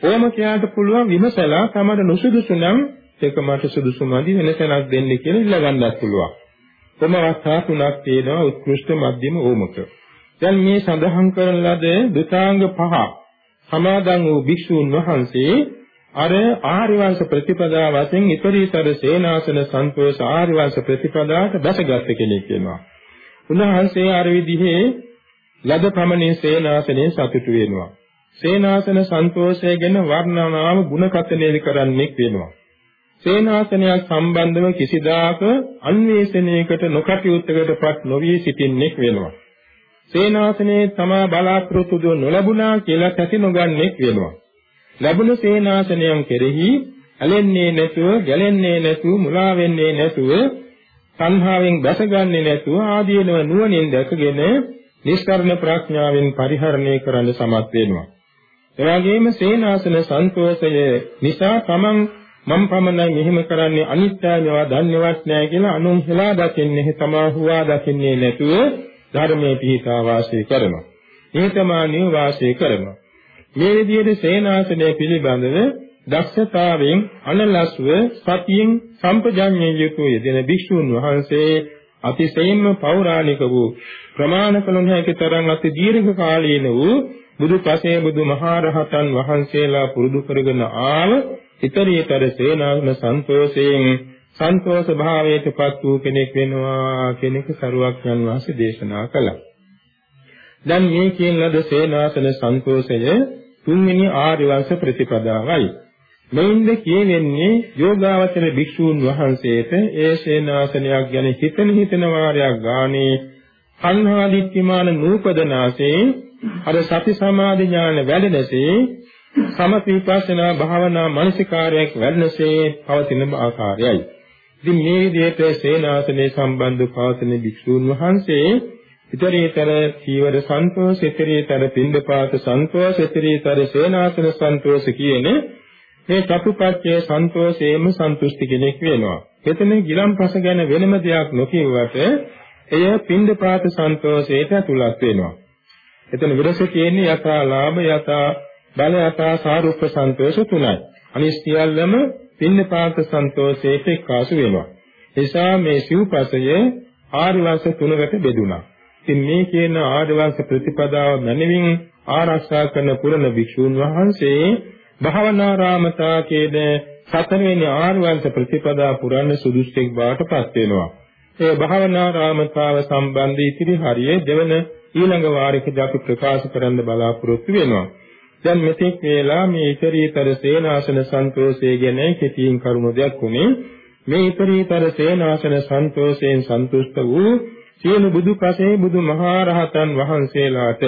ඕම කියාට පුළුවන් විමසලා තමයි නුසුදුසු නම් ඒක මට සුදුසු මදි වෙන තැනක් දෙන්න කියලා ඉල්ල ගන්නත් පුළුවන්. කොම අවස්ථා තුනක් තියෙනවා උත්කෘෂ්ඨ මධ්‍යම ඕමක. දැන් මේ සඳහන් කරන ලද දුතාංග පහ සමාදන් වූ භික්ෂූන් වහන්සේ අර ආර්ය වංශ ප්‍රතිපදා වශයෙන් ඉතරීතර සේනාසන සන්තෝෂ ආර්ය වංශ ප්‍රතිපදාට දැසගත් කෙනෙක් වෙනවා. උන්වහන්සේ අර විදිහේ ලද ප්‍රමණේ සේනාසනේ සතුටු වෙනවා. සේනාසන සන්තෝෂය ගැන වර්ණනාව ಗುಣ කතනය කරන්නෙක් වෙනවා. සේනාසනයක් සම්බන්ධව කිසිදාක අන්වේෂණයකට නොකටයුත්තකටපත් නොවි සිටින්නෙක් වෙනවා. සේනාසනේ තමා බලාපොරොත්තු දුව නොලැබුණා කියලා කැසි නොගන්නෙක් වෙනවා. ලැබුණ සේනාසනයන් කෙරෙහි ඇලෙන්නේ නැතුව, ගැලෙන්නේ නැතුව, මුලා වෙන්නේ නැතුව, සංහාවෙන් බැසගන්නේ නැතුව ආදීනව නුවණින් දැකගෙන නිස්කරණ ප්‍රඥාවෙන් පරිහරණය කරන්න සමත් වෙනවා. එවැගේම සේනාසන සන්තෝෂය නිසා තමන් මම පමණයි මෙහෙම කරන්නේ අනිත්‍යයි මේවා දන්නේවත් නැහැ කියලා අනුන් හෙලා දකින්නේ තමා හුවා දකින්නේ නැතුව ධර්මයේ පිහිටා වාසය කරනවා. ඒතමානිය වාසය කරනවා. මේ විදිහට සේනාසනය පිළිබඳව දක්ෂතාවයෙන් අනලස්ව සතියෙන් සම්පජඤ්ඤය යුතු යෙදෙන භික්ෂුන් වහන්සේ අතිශයින්ම පෞරාණික වූ ප්‍රමාණ කළ නොහැකි තරම් අති දීර්ඝ කාලීන වූ බුදු පසේ බුදු මහරහතන් වහන්සේලා පුරුදු කරගෙන ආව ඊතරීතර සේනාසන සන්තෝෂයෙන් සන්තෝෂ භාවයටපත් වූ කෙනෙක් වෙනවා කෙනෙක් සරුවක් යන වාසේ දේශනා කළා. දැන් මේ කියන ලද සේනාසන සන්තෝෂය තුන්වෙනි ආර්ය වංශ ප්‍රතිපදාවයි. මෙයින්ද කියවෙන්නේ යෝගාවචර භික්ෂූන් වහන්සේට ඒ සේනාසනයක් ගැන හිතන හිතන වාරයක් ගානේ කන්හාදිත්‍යමාන නූපදනාසේ අර සති සමාධි ඥාන වැඩෙනසේ සමථ විපස්සනා භාවනා මානසිකාරයක් වැඩෙනසේ පවතින ආකාරයයි. ඉතින් මේ විදිහට සේනාසනේ සම්බන්ධ පවතින භික්ෂූන් වහන්සේ ඊතරීතර චීවර සන්තෝෂ, ඊතරීතර පින්දපාත සන්තෝෂ, ඊතරීතර සේනාසන සන්තෝෂ කියන මේ චතුපත්‍ය සන්තෝෂේම සන්තුෂ්ටි කෙනෙක් වෙනවා. එතන ගිලම්පස ගැන වෙනම දෙයක් නොකියුවට එය පින්දපාත සන්තෝෂයට ඇතුළත් වෙනවා. එතන විරස කියන්නේ යථා ලාභ යථා බල යථා සාරුප්ප සන්තෝෂ තුනයි. අනිත් සියල්ලම පින්නපාත සන්තෝෂයට එක්කාසු වෙනවා. එසා මේ සිව්පසය ආර්ය වංශ තුනකට බෙදුණා. ඉතින් මේ කියන ආර්ය වංශ ප්‍රතිපදාව මැනවින් ආරක්ෂා කරන පුරණ භික්ෂූන් වහන්සේ භාවනාරාමතා කියන සතරවෙනි ආර්ය වංශ ප්‍රතිපදා පුරන්න සුදුස්සෙක් බවට පත් වෙනවා. ඒ භාවනාරාමතාව සම්බන්ධ ඉතිරි හරිය දෙවන ඊළඟ වාරිකදී අපි ප්‍රකාශ කරන්න බලාපොරොත්තු වෙනවා. දැන් මෙතෙක් වේලා මේ ඉතරීතර සේනාසන සන්තෝෂය ගැන කෙටියෙන් කරුණු දැක්ුනේ මේ ඉතරීතර සේනාසන සන්තෝෂයෙන් සන්තුෂ්ට වූ සියලු බුදු පසේ බුදු මහා රහතන් වහන්සේලාට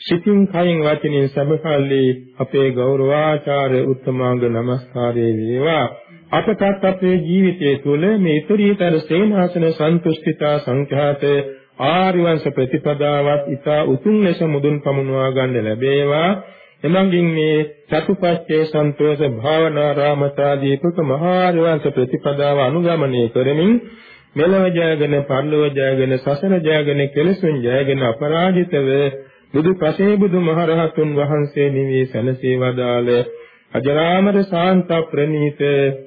සිතින් කයින් වචනින් සබකල්ලි අපේ ගෞරවාචාර්ය උත්තමාංග නමස්කාරය වේවා. අපටත් අපේ ජීවිතය තුළ මේ ඉතරීතර සේනාසන සන්තුෂ්ඨිතා සංඛ්‍යාත ආර්ය වංශ ප්‍රතිපදාවත් ඊට උතුම් ලෙස මුදුන් පමුණවා ගන්න ලැබේවා. එමඟින් මේ චතුපස්සේ සන්තෝෂ භාවනා රාමතාදීපක මහා වංශ ප්‍රතිපදාව අනුගමනය කරමින් මෙලව ජයගෙන පරලොව ජයගෙන සසර ජයගෙන කෙලෙසුන් ජයගෙන අපරාජිතව බුදු පසේ බුදු මහරහතුන් වහන්සේ නිවී සැනසී වදාළ අජරාමර ශාන්ත ප්‍රණීත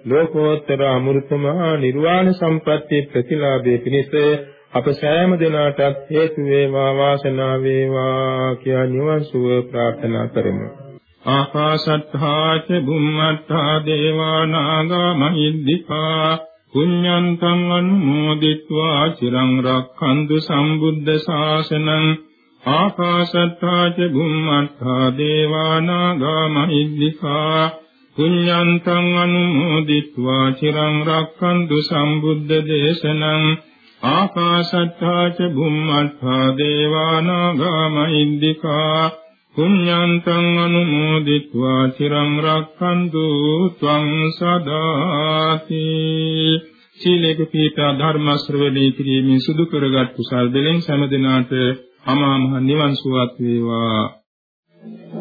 ලෝකෝත්තර අමෘතමහා නිර්වාණ සම්පත්‍ය ප්‍රතිලාභයේ පිණිස අප සෑම දිනකටත් හේතු වේවා වාසනාව වේවා කියා නිවන් සුව ප්‍රාර්ථනා කරමු. ආකාශත්ථා ච බුම්මත්ථා දේවා නාග මහිද්దికා පුඤ්ඤන්තං අනුමෝදිත්වා චිරං රක්ඛන්තු සම්බුද්ධ ශාසනං ආකාශත්ථා ච බුම්මත්ථා දේවා නාග මහිද්దికා පුඤ්ඤන්තං අනුමෝදිත්වා චිරං රක්ඛන්තු සම්බුද්ධ දේශනං ආකාශත්තා ච බුම්මත්තා දේවානාගා මහිද්దికා පුඤ්ඤන්තං අනුමෝදිत्वा চিරං රක්ඛන්තු ත්වං සදාති සීලේක පීඨා ධර්ම ශ්‍රවණය කිරීමෙන් සුදු කරගත් කුසල් දෙලෙන් සෑම දිනාට අමා මහ නිවන් සුවත් වේවා Thank you.